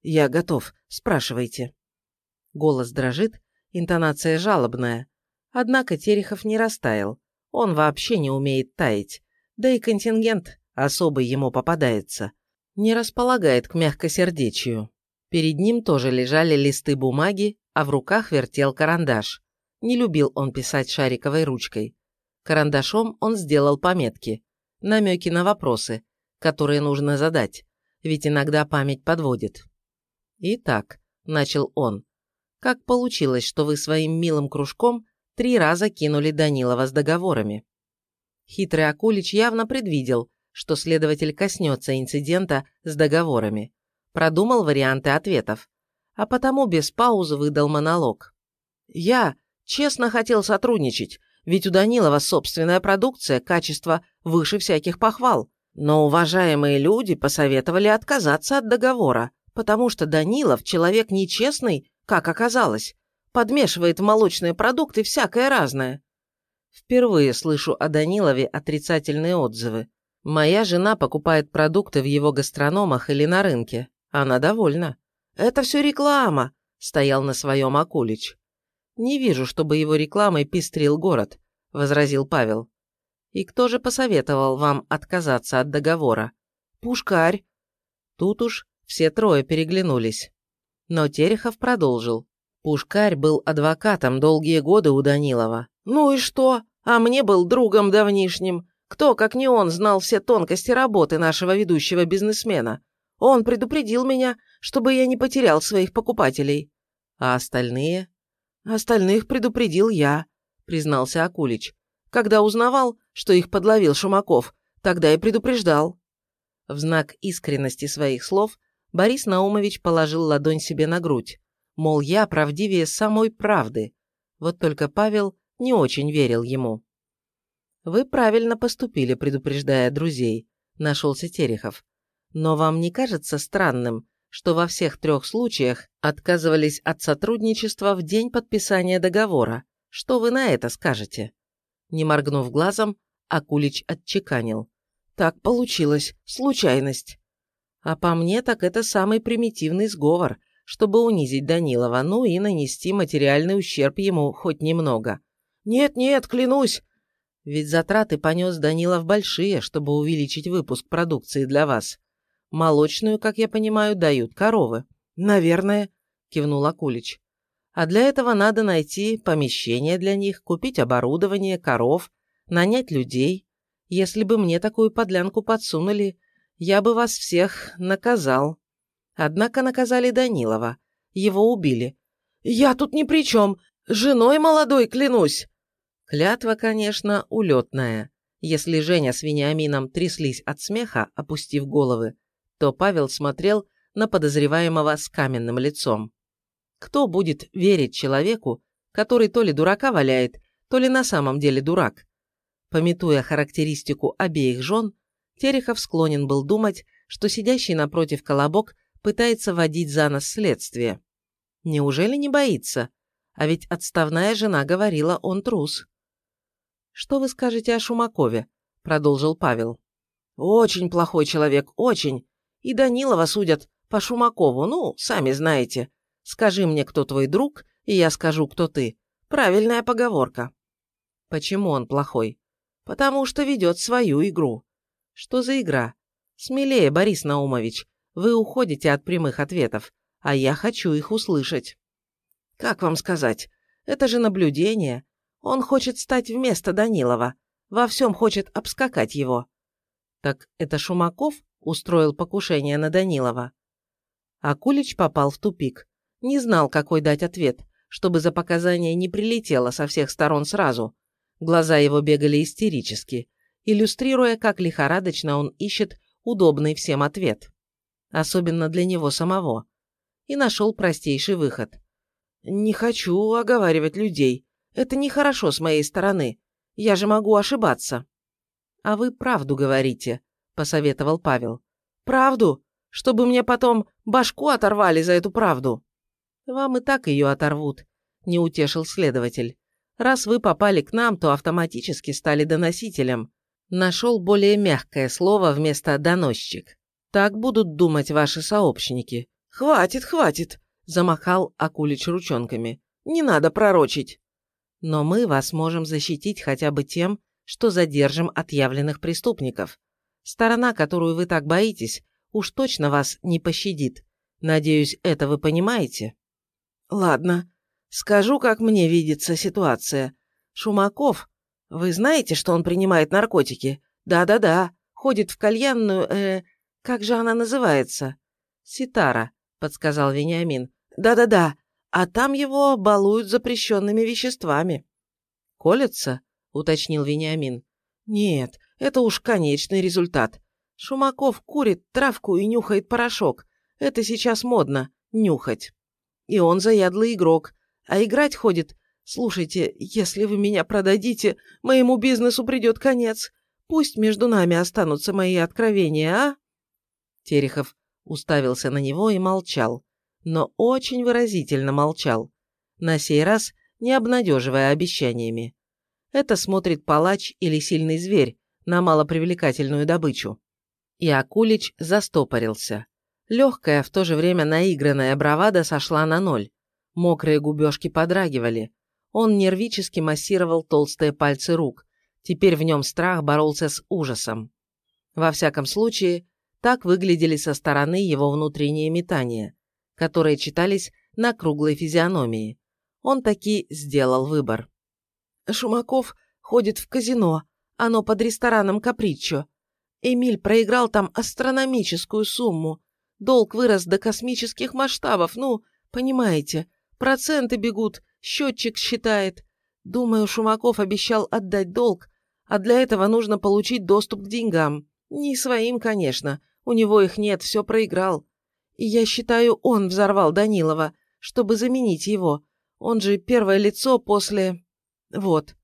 Я готов. Спрашивайте». Голос дрожит, интонация жалобная. Однако Терехов не растаял. Он вообще не умеет таять. Да и контингент особый ему попадается. Не располагает к мягкосердечию. Перед ним тоже лежали листы бумаги, а в руках вертел карандаш. Не любил он писать шариковой ручкой. Карандашом он сделал пометки, намеки на вопросы, которые нужно задать ведь иногда память подводит. «Итак», — начал он, — «как получилось, что вы своим милым кружком три раза кинули Данилова с договорами?» Хитрый Акулич явно предвидел, что следователь коснется инцидента с договорами, продумал варианты ответов, а потому без паузы выдал монолог. «Я честно хотел сотрудничать, ведь у Данилова собственная продукция, качество выше всяких похвал. Но уважаемые люди посоветовали отказаться от договора, потому что Данилов человек нечестный, как оказалось, подмешивает в молочные продукты всякое разное. Впервые слышу о Данилове отрицательные отзывы. Моя жена покупает продукты в его гастрономах или на рынке. Она довольна. «Это все реклама», — стоял на своем Акулич. «Не вижу, чтобы его рекламой пестрил город», — возразил Павел. И кто же посоветовал вам отказаться от договора? Пушкарь. Тут уж все трое переглянулись. Но Терехов продолжил. Пушкарь был адвокатом долгие годы у Данилова. Ну и что? А мне был другом давнишним. Кто, как не он, знал все тонкости работы нашего ведущего бизнесмена? Он предупредил меня, чтобы я не потерял своих покупателей. А остальные? Остальных предупредил я, признался Акулич. Когда узнавал, что их подловил Шумаков, тогда и предупреждал. В знак искренности своих слов Борис Наумович положил ладонь себе на грудь, мол, я правдивее самой правды. Вот только Павел не очень верил ему. «Вы правильно поступили, предупреждая друзей», – нашелся Терехов. «Но вам не кажется странным, что во всех трех случаях отказывались от сотрудничества в день подписания договора? Что вы на это скажете?» Не моргнув глазом, Акулич отчеканил. «Так получилось. Случайность». А по мне, так это самый примитивный сговор, чтобы унизить Данилова, ну и нанести материальный ущерб ему хоть немного. «Нет-нет, клянусь!» Ведь затраты понес Данилов большие, чтобы увеличить выпуск продукции для вас. Молочную, как я понимаю, дают коровы. «Наверное», – кивнул Акулич. А для этого надо найти помещение для них, купить оборудование, коров, нанять людей. Если бы мне такую подлянку подсунули, я бы вас всех наказал. Однако наказали Данилова. Его убили. «Я тут ни при чем! Женой молодой клянусь!» Клятва, конечно, улетная. Если Женя с Вениамином тряслись от смеха, опустив головы, то Павел смотрел на подозреваемого с каменным лицом. Кто будет верить человеку, который то ли дурака валяет, то ли на самом деле дурак? Пометуя характеристику обеих жен, Терехов склонен был думать, что сидящий напротив Колобок пытается водить за нос следствие. Неужели не боится? А ведь отставная жена говорила, он трус. «Что вы скажете о Шумакове?» – продолжил Павел. «Очень плохой человек, очень. И Данилова судят по Шумакову, ну, сами знаете. Скажи мне, кто твой друг, и я скажу, кто ты. Правильная поговорка. Почему он плохой? Потому что ведет свою игру. Что за игра? Смелее, Борис Наумович. Вы уходите от прямых ответов, а я хочу их услышать. Как вам сказать? Это же наблюдение. Он хочет стать вместо Данилова. Во всем хочет обскакать его. Так это Шумаков устроил покушение на Данилова? Акулич попал в тупик. Не знал, какой дать ответ, чтобы за показания не прилетело со всех сторон сразу. Глаза его бегали истерически, иллюстрируя, как лихорадочно он ищет удобный всем ответ. Особенно для него самого. И нашел простейший выход. «Не хочу оговаривать людей. Это нехорошо с моей стороны. Я же могу ошибаться». «А вы правду говорите», — посоветовал Павел. «Правду? Чтобы мне потом башку оторвали за эту правду». «Вам и так ее оторвут», – не утешил следователь. «Раз вы попали к нам, то автоматически стали доносителем». Нашел более мягкое слово вместо «доносчик». Так будут думать ваши сообщники. «Хватит, хватит!» – замахал Акулич ручонками. «Не надо пророчить!» «Но мы вас можем защитить хотя бы тем, что задержим отъявленных преступников. Сторона, которую вы так боитесь, уж точно вас не пощадит. Надеюсь, это вы понимаете?» Ладно, скажу, как мне видится ситуация. Шумаков, вы знаете, что он принимает наркотики? Да-да-да, ходит в кальянную, э, как же она называется? Ситара, подсказал Вениамин. Да-да-да, а там его балуют запрещенными веществами. Колется? уточнил Вениамин. Нет, это уж конечный результат. Шумаков курит травку и нюхает порошок. Это сейчас модно – нюхать. И он заядлый игрок. А играть ходит. Слушайте, если вы меня продадите, моему бизнесу придет конец. Пусть между нами останутся мои откровения, а?» Терехов уставился на него и молчал. Но очень выразительно молчал. На сей раз не обнадеживая обещаниями. Это смотрит палач или сильный зверь на малопривлекательную добычу. И Акулич застопорился. Легкая, в то же время наигранная бравада сошла на ноль. Мокрые губежки подрагивали. Он нервически массировал толстые пальцы рук. Теперь в нем страх боролся с ужасом. Во всяком случае, так выглядели со стороны его внутренние метания, которые читались на круглой физиономии. Он таки сделал выбор. «Шумаков ходит в казино. Оно под рестораном «Каприччо». Эмиль проиграл там астрономическую сумму. Долг вырос до космических масштабов, ну, понимаете, проценты бегут, счетчик считает. Думаю, Шумаков обещал отдать долг, а для этого нужно получить доступ к деньгам. Не своим, конечно, у него их нет, все проиграл. И я считаю, он взорвал Данилова, чтобы заменить его. Он же первое лицо после... Вот.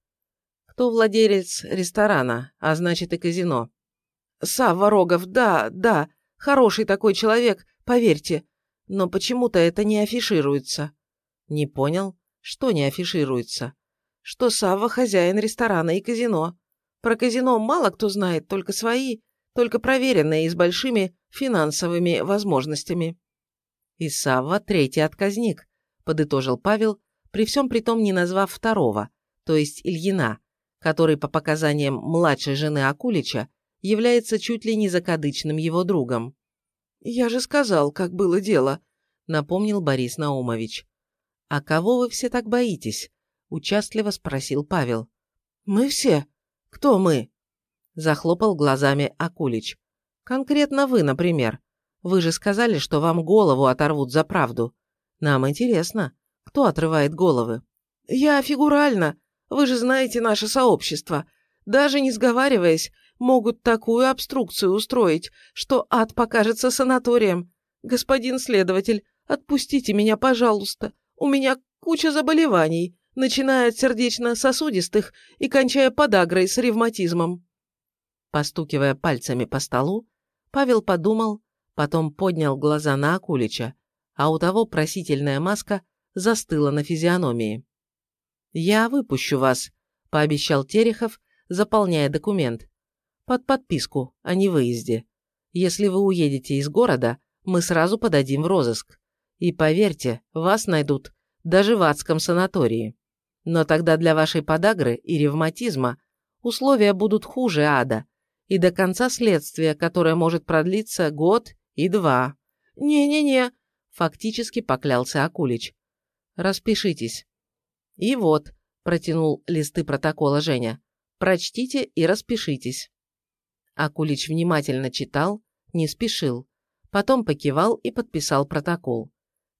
Кто владелец ресторана, а значит и казино? Савва Рогов, да, да, Хороший такой человек, поверьте. Но почему-то это не афишируется. Не понял, что не афишируется. Что Савва хозяин ресторана и казино. Про казино мало кто знает, только свои, только проверенные и с большими финансовыми возможностями. И Савва третий отказник, подытожил Павел, при всем при том не назвав второго, то есть Ильина, который по показаниям младшей жены Акулича является чуть ли не закадычным его другом. «Я же сказал, как было дело», — напомнил Борис Наумович. «А кого вы все так боитесь?» — участливо спросил Павел. «Мы все? Кто мы?» — захлопал глазами Акулич. «Конкретно вы, например. Вы же сказали, что вам голову оторвут за правду. Нам интересно, кто отрывает головы?» «Я фигурально. Вы же знаете наше сообщество. Даже не сговариваясь, могут такую обструкцию устроить, что ад покажется санаторием. Господин следователь, отпустите меня, пожалуйста. У меня куча заболеваний, начиная от сердечно-сосудистых и кончая подагрой с ревматизмом». Постукивая пальцами по столу, Павел подумал, потом поднял глаза на Акулича, а у того просительная маска застыла на физиономии. «Я выпущу вас», – пообещал Терехов, заполняя документ под подписку о невыезде. Если вы уедете из города, мы сразу подадим в розыск. И поверьте, вас найдут даже в адском санатории. Но тогда для вашей подагры и ревматизма условия будут хуже ада, и до конца следствия, которое может продлиться год и два. «Не-не-не», – фактически поклялся Акулич. «Распишитесь». «И вот», – протянул листы протокола Женя, – «прочтите и распишитесь». Акулич внимательно читал, не спешил, потом покивал и подписал протокол.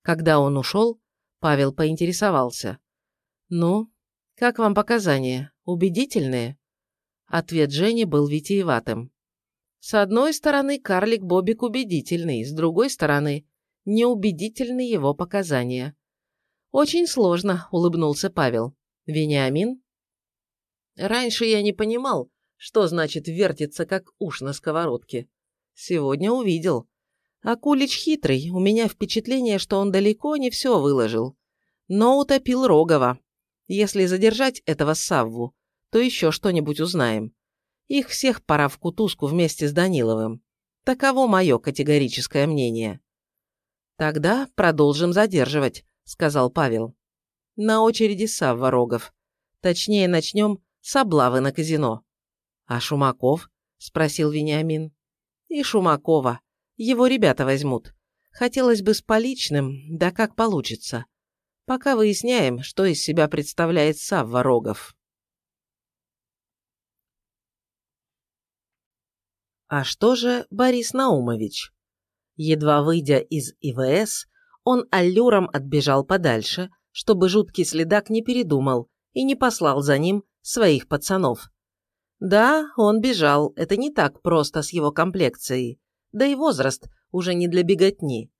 Когда он ушел, Павел поинтересовался. «Ну, как вам показания? Убедительные?» Ответ Жени был витиеватым. С одной стороны, карлик Бобик убедительный, с другой стороны, неубедительны его показания. «Очень сложно», — улыбнулся Павел. «Вениамин?» «Раньше я не понимал, что значит вертится, как уж на сковородке. Сегодня увидел. Акулич хитрый, у меня впечатление, что он далеко не все выложил. Но утопил Рогова. Если задержать этого Савву, то еще что-нибудь узнаем. Их всех пора в кутузку вместе с Даниловым. Таково мое категорическое мнение. Тогда продолжим задерживать, сказал Павел. На очереди Савва Рогов. Точнее, начнем с облавы на казино. А Шумаков? спросил Вениамин. И Шумакова. Его ребята возьмут. Хотелось бы с поличным, да как получится. Пока выясняем, что из себя представляет Савва Рогов. А что же Борис Наумович? Едва выйдя из ИВС, он аллюром отбежал подальше, чтобы жуткий следак не передумал и не послал за ним своих пацанов. Да, он бежал, это не так просто с его комплекцией, да и возраст уже не для беготни.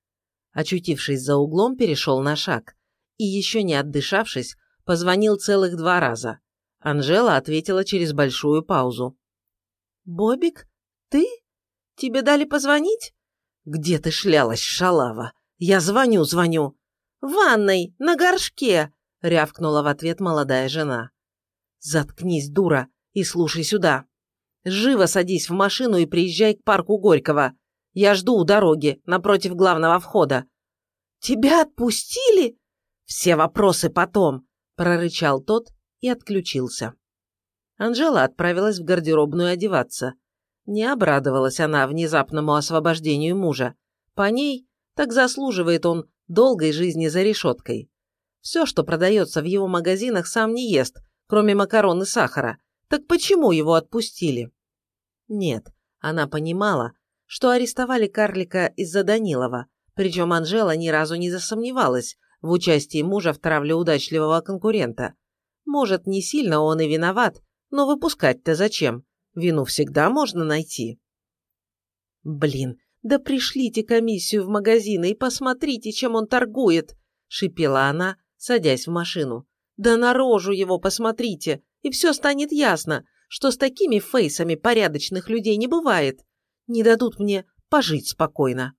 Очутившись за углом, перешел на шаг и, еще не отдышавшись, позвонил целых два раза. Анжела ответила через большую паузу. «Бобик?» «Ты? Тебе дали позвонить?» «Где ты шлялась, шалава? Я звоню, звоню!» «В ванной, на горшке!» — рявкнула в ответ молодая жена. «Заткнись, дура, и слушай сюда. Живо садись в машину и приезжай к парку Горького. Я жду у дороги, напротив главного входа». «Тебя отпустили?» «Все вопросы потом», — прорычал тот и отключился. Анжела отправилась в гардеробную одеваться. Не обрадовалась она внезапному освобождению мужа. По ней так заслуживает он долгой жизни за решеткой. Все, что продается в его магазинах, сам не ест, кроме макарон и сахара. Так почему его отпустили? Нет, она понимала, что арестовали карлика из-за Данилова, причем Анжела ни разу не засомневалась в участии мужа в травле удачливого конкурента. Может, не сильно он и виноват, но выпускать-то зачем? Вину всегда можно найти. Блин, да пришлите комиссию в магазин и посмотрите, чем он торгует, шипела она, садясь в машину. Да на рожу его посмотрите, и все станет ясно, что с такими фейсами порядочных людей не бывает. Не дадут мне пожить спокойно.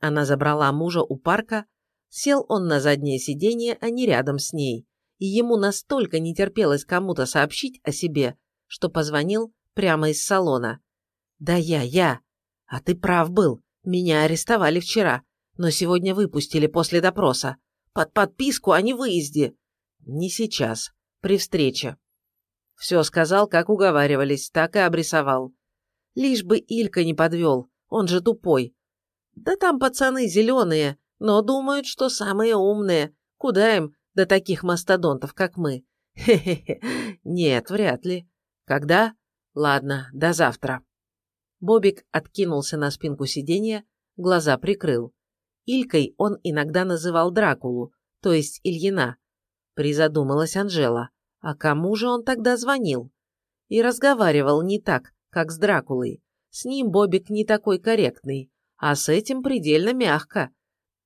Она забрала мужа у парка, сел он на заднее сиденье, а не рядом с ней, и ему настолько не терпелось кому-то сообщить о себе, что позвонил прямо из салона. «Да я, я. А ты прав был. Меня арестовали вчера, но сегодня выпустили после допроса. Под подписку о невыезде. Не сейчас. При встрече». Все сказал, как уговаривались, так и обрисовал. Лишь бы Илька не подвел, он же тупой. Да там пацаны зеленые, но думают, что самые умные. Куда им до таких мастодонтов, как мы? Хе-хе-хе. Нет, вряд ли. Когда? Ладно, до завтра. Бобик откинулся на спинку сиденья, глаза прикрыл. Илькой он иногда называл Дракулу, то есть Ильина. Призадумалась Анжела. А кому же он тогда звонил? И разговаривал не так, как с Дракулой. С ним Бобик не такой корректный, а с этим предельно мягко.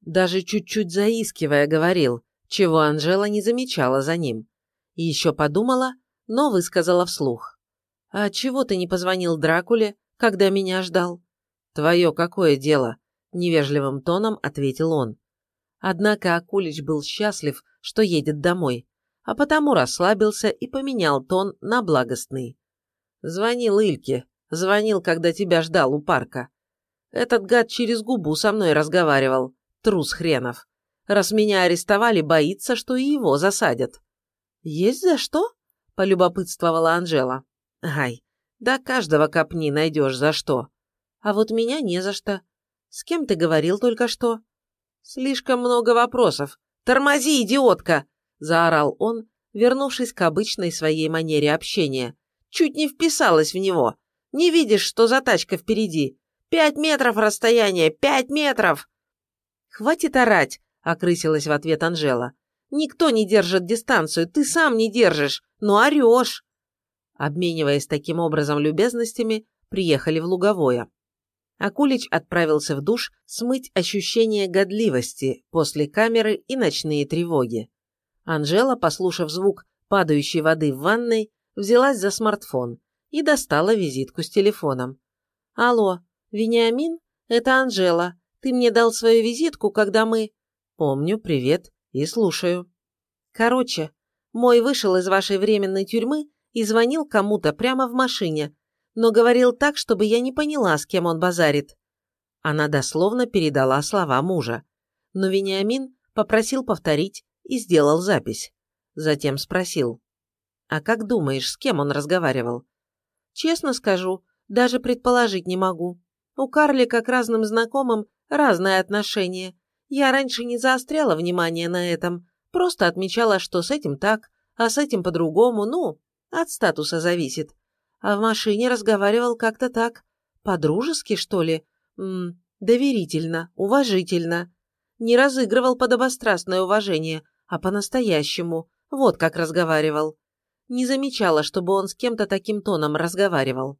Даже чуть-чуть заискивая говорил, чего Анжела не замечала за ним. И еще подумала, но высказала вслух. «А чего ты не позвонил Дракуле, когда меня ждал?» «Твое какое дело?» – невежливым тоном ответил он. Однако Акулич был счастлив, что едет домой, а потому расслабился и поменял тон на благостный. «Звонил Ильке, звонил, когда тебя ждал у парка. Этот гад через губу со мной разговаривал, трус хренов. раз меня арестовали, боится, что и его засадят». «Есть за что?» – полюбопытствовала Анжела. «Ай, да каждого копни найдешь за что. А вот меня не за что. С кем ты говорил только что?» «Слишком много вопросов. Тормози, идиотка!» – заорал он, вернувшись к обычной своей манере общения. «Чуть не вписалась в него. Не видишь, что за тачка впереди? Пять метров расстояние! Пять метров!» «Хватит орать!» – окрысилась в ответ Анжела. «Никто не держит дистанцию, ты сам не держишь, но орешь!» Обмениваясь таким образом любезностями, приехали в Луговое. Акулич отправился в душ смыть ощущение годливости после камеры и ночные тревоги. Анжела, послушав звук падающей воды в ванной, взялась за смартфон и достала визитку с телефоном. «Алло, Вениамин? Это Анжела. Ты мне дал свою визитку, когда мы...» «Помню, привет и слушаю». «Короче, мой вышел из вашей временной тюрьмы и звонил кому-то прямо в машине, но говорил так, чтобы я не поняла, с кем он базарит». Она дословно передала слова мужа. Но Вениамин попросил повторить и сделал запись. Затем спросил. «А как думаешь, с кем он разговаривал?» «Честно скажу, даже предположить не могу. У карлика к разным знакомым разное отношение. Я раньше не заостряла внимание на этом, просто отмечала, что с этим так, а с этим по-другому, ну, от статуса зависит. А в машине разговаривал как-то так, по-дружески, что ли? М доверительно, уважительно. Не разыгрывал подобострастное уважение, а по-настоящему, вот как разговаривал. Не замечала, чтобы он с кем-то таким тоном разговаривал.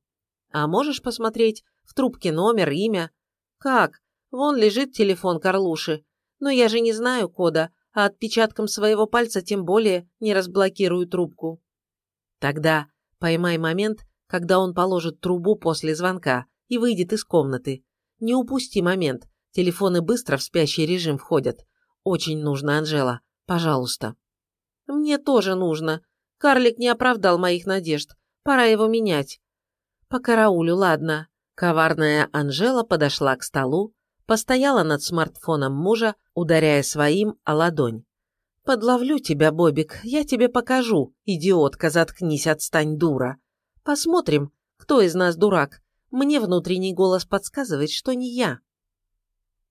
А можешь посмотреть в трубке номер, имя? Как? Вон лежит телефон Карлуши. Но я же не знаю кода, а отпечатком своего пальца тем более не разблокирую трубку. Тогда поймай момент, когда он положит трубу после звонка и выйдет из комнаты. Не упусти момент. Телефоны быстро в спящий режим входят. Очень нужно, Анжела. Пожалуйста. Мне тоже нужно. Карлик не оправдал моих надежд. Пора его менять. По караулю, ладно. Коварная Анжела подошла к столу, постояла над смартфоном мужа, ударяя своим о ладонь. «Подловлю тебя, Бобик, я тебе покажу, идиотка, заткнись, отстань, дура. Посмотрим, кто из нас дурак. Мне внутренний голос подсказывает, что не я».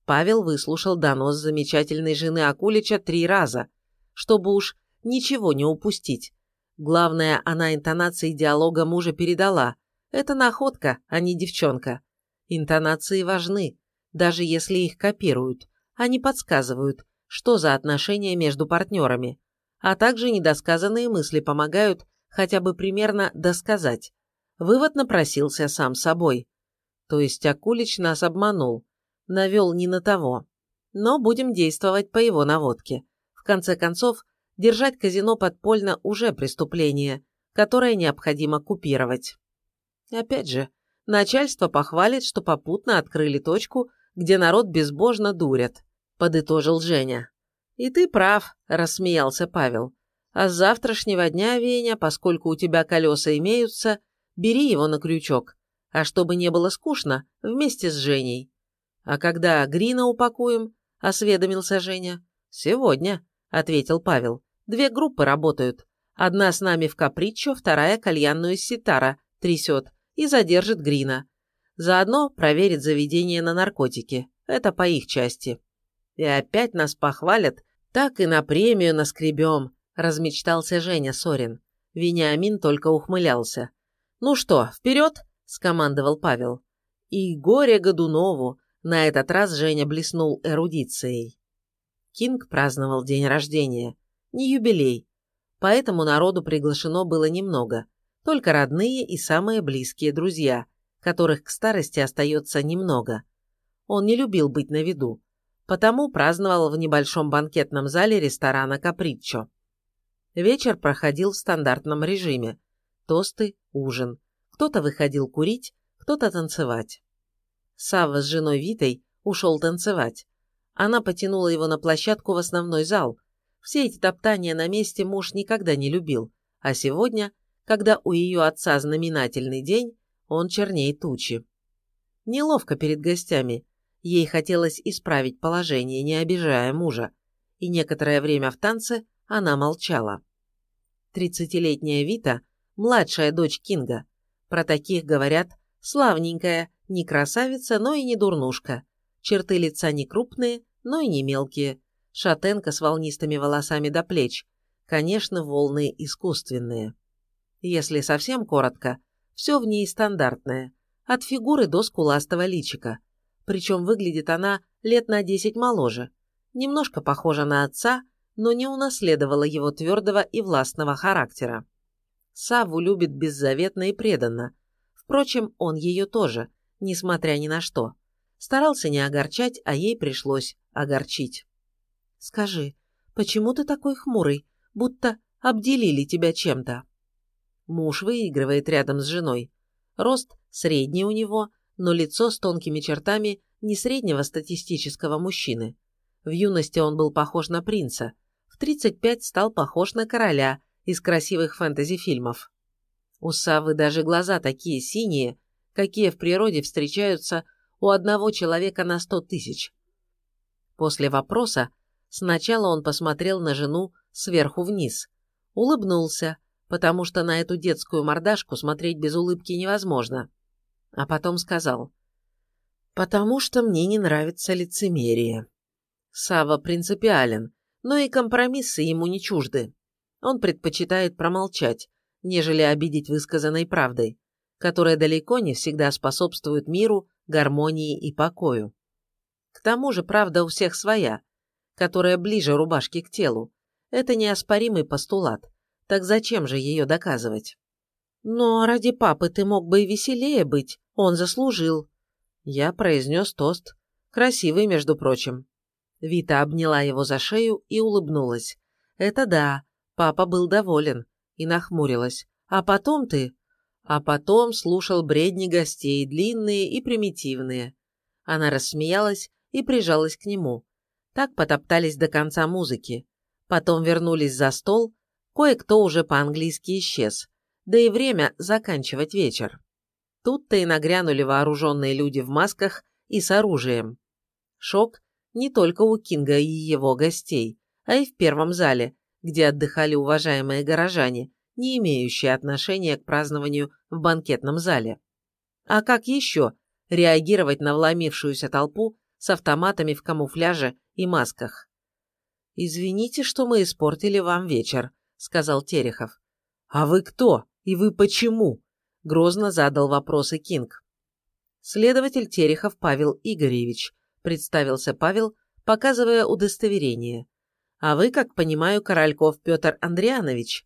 Павел выслушал донос замечательной жены Акулича три раза, чтобы уж ничего не упустить. Главное, она интонации диалога мужа передала, это находка, а не девчонка. Интонации важны, даже если их копируют. Они подсказывают, что за отношения между партнерами. А также недосказанные мысли помогают хотя бы примерно досказать. Вывод напросился сам собой. То есть Акулич нас обманул. Навел не на того. Но будем действовать по его наводке. В конце концов, держать казино подпольно уже преступление, которое необходимо купировать. Опять же, начальство похвалит, что попутно открыли точку, где народ безбожно дурят, подытожил Женя. И ты прав, рассмеялся Павел. А с завтрашнего дня, Веня, поскольку у тебя колеса имеются, бери его на крючок. А чтобы не было скучно, вместе с Женей. А когда Грина упакуем, осведомился Женя. Сегодня, ответил Павел. Две группы работают. Одна с нами в Капричо, вторая кальянную Ситара трясет и задержит Грина. Заодно проверит заведение на наркотики. Это по их части. И опять нас похвалят, так и на премию наскребем, размечтался Женя Сорин. Вениамин только ухмылялся. «Ну что, вперед!» – скомандовал Павел. И горе Годунову, на этот раз Женя блеснул эрудицией. Кинг праздновал день рождения, не юбилей, поэтому народу приглашено было немного только родные и самые близкие друзья, которых к старости остается немного. Он не любил быть на виду, потому праздновал в небольшом банкетном зале ресторана «Каприччо». Вечер проходил в стандартном режиме. Тосты, ужин. Кто-то выходил курить, кто-то танцевать. Савва с женой Витой ушел танцевать. Она потянула его на площадку в основной зал. Все эти топтания на месте муж никогда не любил, а сегодня когда у ее отца знаменательный день, он черней тучи. Неловко перед гостями. Ей хотелось исправить положение, не обижая мужа. и некоторое время в танце она молчала. Тридцатилетняя Вита – младшая дочь Кинга. Про таких говорят славненькая, не красавица, но и не дурнушка. Черты лица не крупные, но и не мелкие. Шатенка с волнистыми волосами до плеч. Конечно, волны искусственные. Если совсем коротко, все в ней стандартное. От фигуры до скуластого личика. Причем выглядит она лет на десять моложе. Немножко похожа на отца, но не унаследовала его твердого и властного характера. Саву любит беззаветно и преданно. Впрочем, он ее тоже, несмотря ни на что. Старался не огорчать, а ей пришлось огорчить. «Скажи, почему ты такой хмурый, будто обделили тебя чем-то?» Муж выигрывает рядом с женой. Рост средний у него, но лицо с тонкими чертами не среднего статистического мужчины. В юности он был похож на принца, в 35 стал похож на короля из красивых фэнтези-фильмов. У Савы даже глаза такие синие, какие в природе встречаются у одного человека на сто тысяч. После вопроса сначала он посмотрел на жену сверху вниз, улыбнулся, потому что на эту детскую мордашку смотреть без улыбки невозможно, а потом сказал «Потому что мне не нравится лицемерие». Сава принципиален, но и компромиссы ему не чужды. Он предпочитает промолчать, нежели обидеть высказанной правдой, которая далеко не всегда способствует миру гармонии и покою. К тому же правда у всех своя, которая ближе рубашки к телу. Это неоспоримый постулат. Так зачем же ее доказывать? Но ради папы ты мог бы и веселее быть, он заслужил. Я произнес тост. Красивый, между прочим. Вита обняла его за шею и улыбнулась. Это да, папа был доволен. И нахмурилась. А потом ты а потом слушал бредни гостей, длинные и примитивные. Она рассмеялась и прижалась к нему. Так потоптались до конца музыки. Потом вернулись за стол, кое-кто уже по-английски исчез, да и время заканчивать вечер. Тут-то и нагрянули вооруженные люди в масках и с оружием. Шок не только у Кинга и его гостей, а и в первом зале, где отдыхали уважаемые горожане, не имеющие отношения к празднованию в банкетном зале. А как еще реагировать на вломившуюся толпу с автоматами в камуфляже и масках? «Извините, что мы испортили вам вечер», — сказал Терехов. «А вы кто? И вы почему?» — грозно задал вопросы Кинг. Следователь Терехов Павел Игоревич, представился Павел, показывая удостоверение. «А вы, как понимаю, Корольков Петр Андрианович?»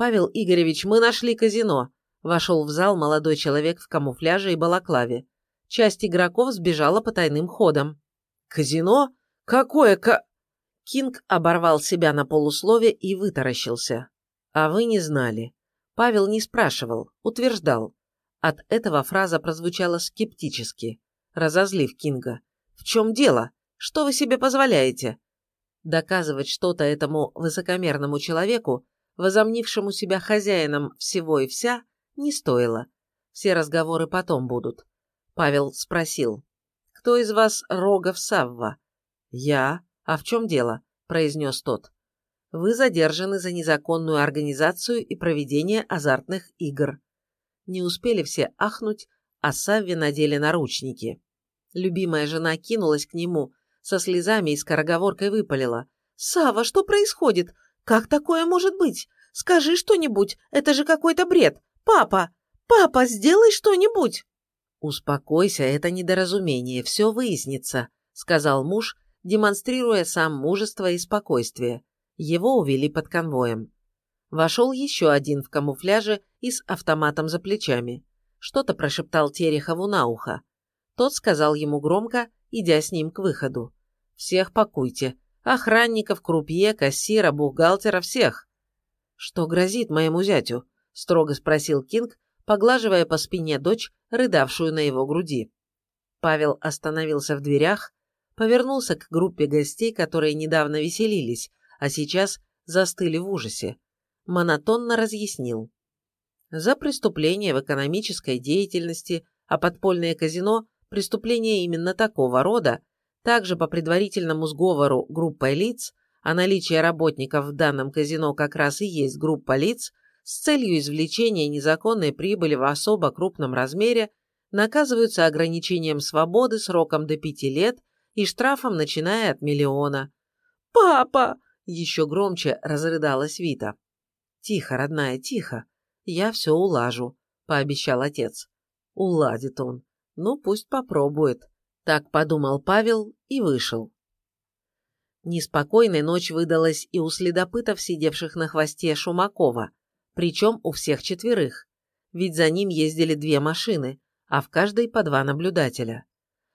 «Павел Игоревич, мы нашли казино», – вошел в зал молодой человек в камуфляже и балаклаве. Часть игроков сбежала по тайным ходам. «Казино? Какое ка...» Кинг оборвал себя на полуслове и вытаращился. «А вы не знали». Павел не спрашивал, утверждал. От этого фраза прозвучала скептически, разозлив Кинга. «В чем дело? Что вы себе позволяете?» Доказывать что-то этому высокомерному человеку возомнившему себя хозяином всего и вся, не стоило. Все разговоры потом будут. Павел спросил. «Кто из вас Рогов Савва?» «Я. А в чем дело?» – произнес тот. «Вы задержаны за незаконную организацию и проведение азартных игр». Не успели все ахнуть, а Савве надели наручники. Любимая жена кинулась к нему, со слезами и скороговоркой выпалила. «Сава, что происходит? Как такое может быть? Скажи что-нибудь, это же какой-то бред. Папа! Папа, сделай что-нибудь!» «Успокойся, это недоразумение, все выяснится», — сказал муж, демонстрируя сам мужество и спокойствие. Его увели под конвоем. Вошел еще один в камуфляже и с автоматом за плечами. Что-то прошептал Терехову на ухо. Тот сказал ему громко, идя с ним к выходу. «Всех пакуйте, Охранников, крупье, кассира, бухгалтера, всех. «Что грозит моему зятю?» – строго спросил Кинг, поглаживая по спине дочь, рыдавшую на его груди. Павел остановился в дверях, повернулся к группе гостей, которые недавно веселились, а сейчас застыли в ужасе. Монотонно разъяснил. За преступление в экономической деятельности, а подпольное казино – преступление именно такого рода, Также по предварительному сговору группой лиц, а наличие работников в данном казино как раз и есть группа лиц, с целью извлечения незаконной прибыли в особо крупном размере наказываются ограничением свободы сроком до пяти лет и штрафом, начиная от миллиона. «Папа!» – еще громче разрыдалась Вита. «Тихо, родная, тихо. Я все улажу», – пообещал отец. Уладит он. Ну, пусть попробует. Так подумал Павел и вышел. Неспокойной ночь выдалась и у следопытов, сидевших на хвосте Шумакова, причем у всех четверых, ведь за ним ездили две машины, а в каждой по два наблюдателя.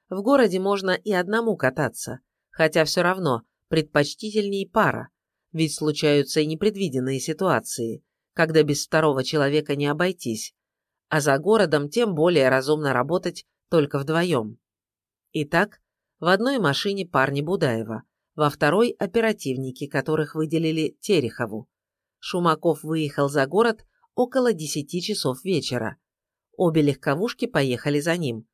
В городе можно и одному кататься, хотя все равно предпочтительней пара, ведь случаются и непредвиденные ситуации, когда без второго человека не обойтись, а за городом тем более разумно работать только вдвоем. Итак, в одной машине парни Будаева, во второй – оперативники, которых выделили Терехову. Шумаков выехал за город около 10 часов вечера. Обе легковушки поехали за ним.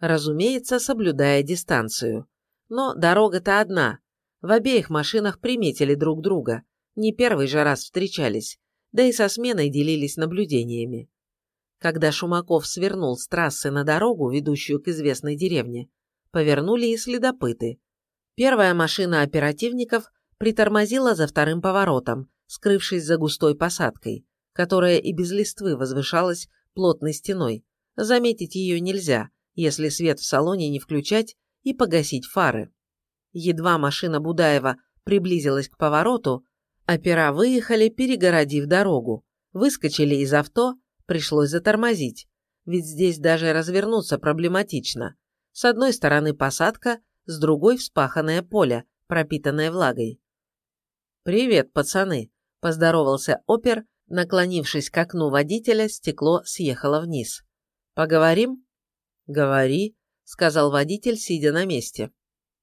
Разумеется, соблюдая дистанцию. Но дорога-то одна. В обеих машинах приметили друг друга. Не первый же раз встречались, да и со сменой делились наблюдениями. Когда Шумаков свернул с трассы на дорогу, ведущую к известной деревне, повернули и следопыты. Первая машина оперативников притормозила за вторым поворотом, скрывшись за густой посадкой, которая и без листвы возвышалась плотной стеной. Заметить ее нельзя, если свет в салоне не включать и погасить фары. Едва машина Будаева приблизилась к повороту, опера выехали, перегородив дорогу. Выскочили из авто, пришлось затормозить, ведь здесь даже развернуться проблематично. С одной стороны посадка, с другой вспаханное поле, пропитанное влагой. «Привет, пацаны!» – поздоровался опер, наклонившись к окну водителя, стекло съехало вниз. «Поговорим?» «Говори», – сказал водитель, сидя на месте.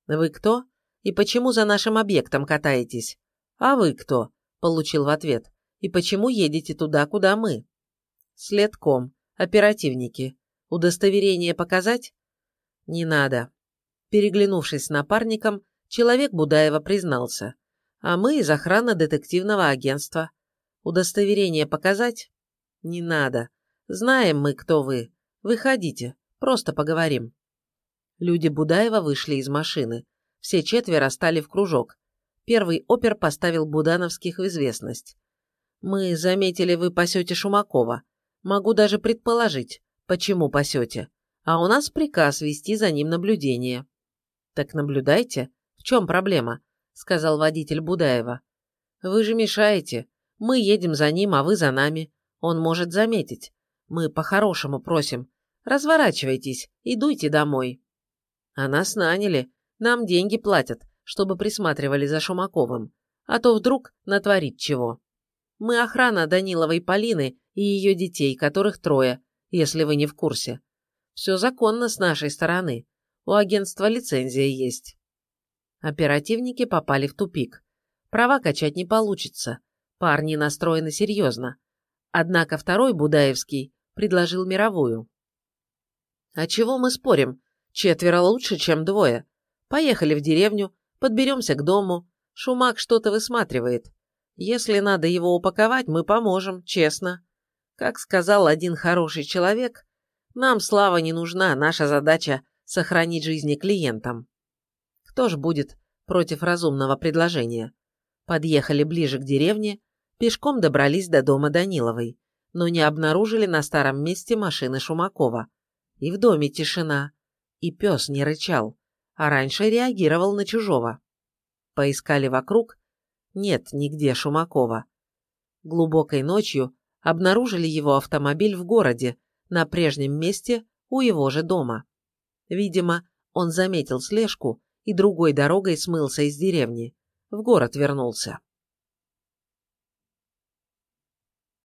«Вы кто? И почему за нашим объектом катаетесь?» «А вы кто?» – получил в ответ. «И почему едете туда, куда мы?» «Следком. Оперативники. Удостоверение показать?» «Не надо». Переглянувшись с напарником, человек Будаева признался. «А мы из охраны детективного агентства. Удостоверение показать?» «Не надо. Знаем мы, кто вы. Выходите, просто поговорим». Люди Будаева вышли из машины. Все четверо стали в кружок. Первый опер поставил Будановских в известность. «Мы заметили, вы пасете Шумакова. Могу даже предположить, почему пасете. А у нас приказ вести за ним наблюдение». «Так наблюдайте. В чем проблема?» – сказал водитель Будаева. «Вы же мешаете. Мы едем за ним, а вы за нами. Он может заметить. Мы по-хорошему просим. Разворачивайтесь и дуйте домой. А нас наняли. Нам деньги платят, чтобы присматривали за Шумаковым. А то вдруг натворит чего. Мы охрана Даниловой Полины и ее детей, которых трое, если вы не в курсе. Все законно с нашей стороны. У агентства лицензия есть. Оперативники попали в тупик. Права качать не получится. Парни настроены серьезно. Однако второй, Будаевский, предложил мировую. «А чего мы спорим? Четверо лучше, чем двое. Поехали в деревню, подберемся к дому. Шумак что-то высматривает. Если надо его упаковать, мы поможем, честно. Как сказал один хороший человек, нам слава не нужна, наша задача – сохранить жизни клиентам. Кто ж будет против разумного предложения? Подъехали ближе к деревне, Пешком добрались до дома Даниловой, но не обнаружили на старом месте машины Шумакова. И в доме тишина. И пес не рычал, а раньше реагировал на чужого. Поискали вокруг. Нет нигде Шумакова. Глубокой ночью обнаружили его автомобиль в городе, на прежнем месте у его же дома. Видимо, он заметил слежку и другой дорогой смылся из деревни. В город вернулся.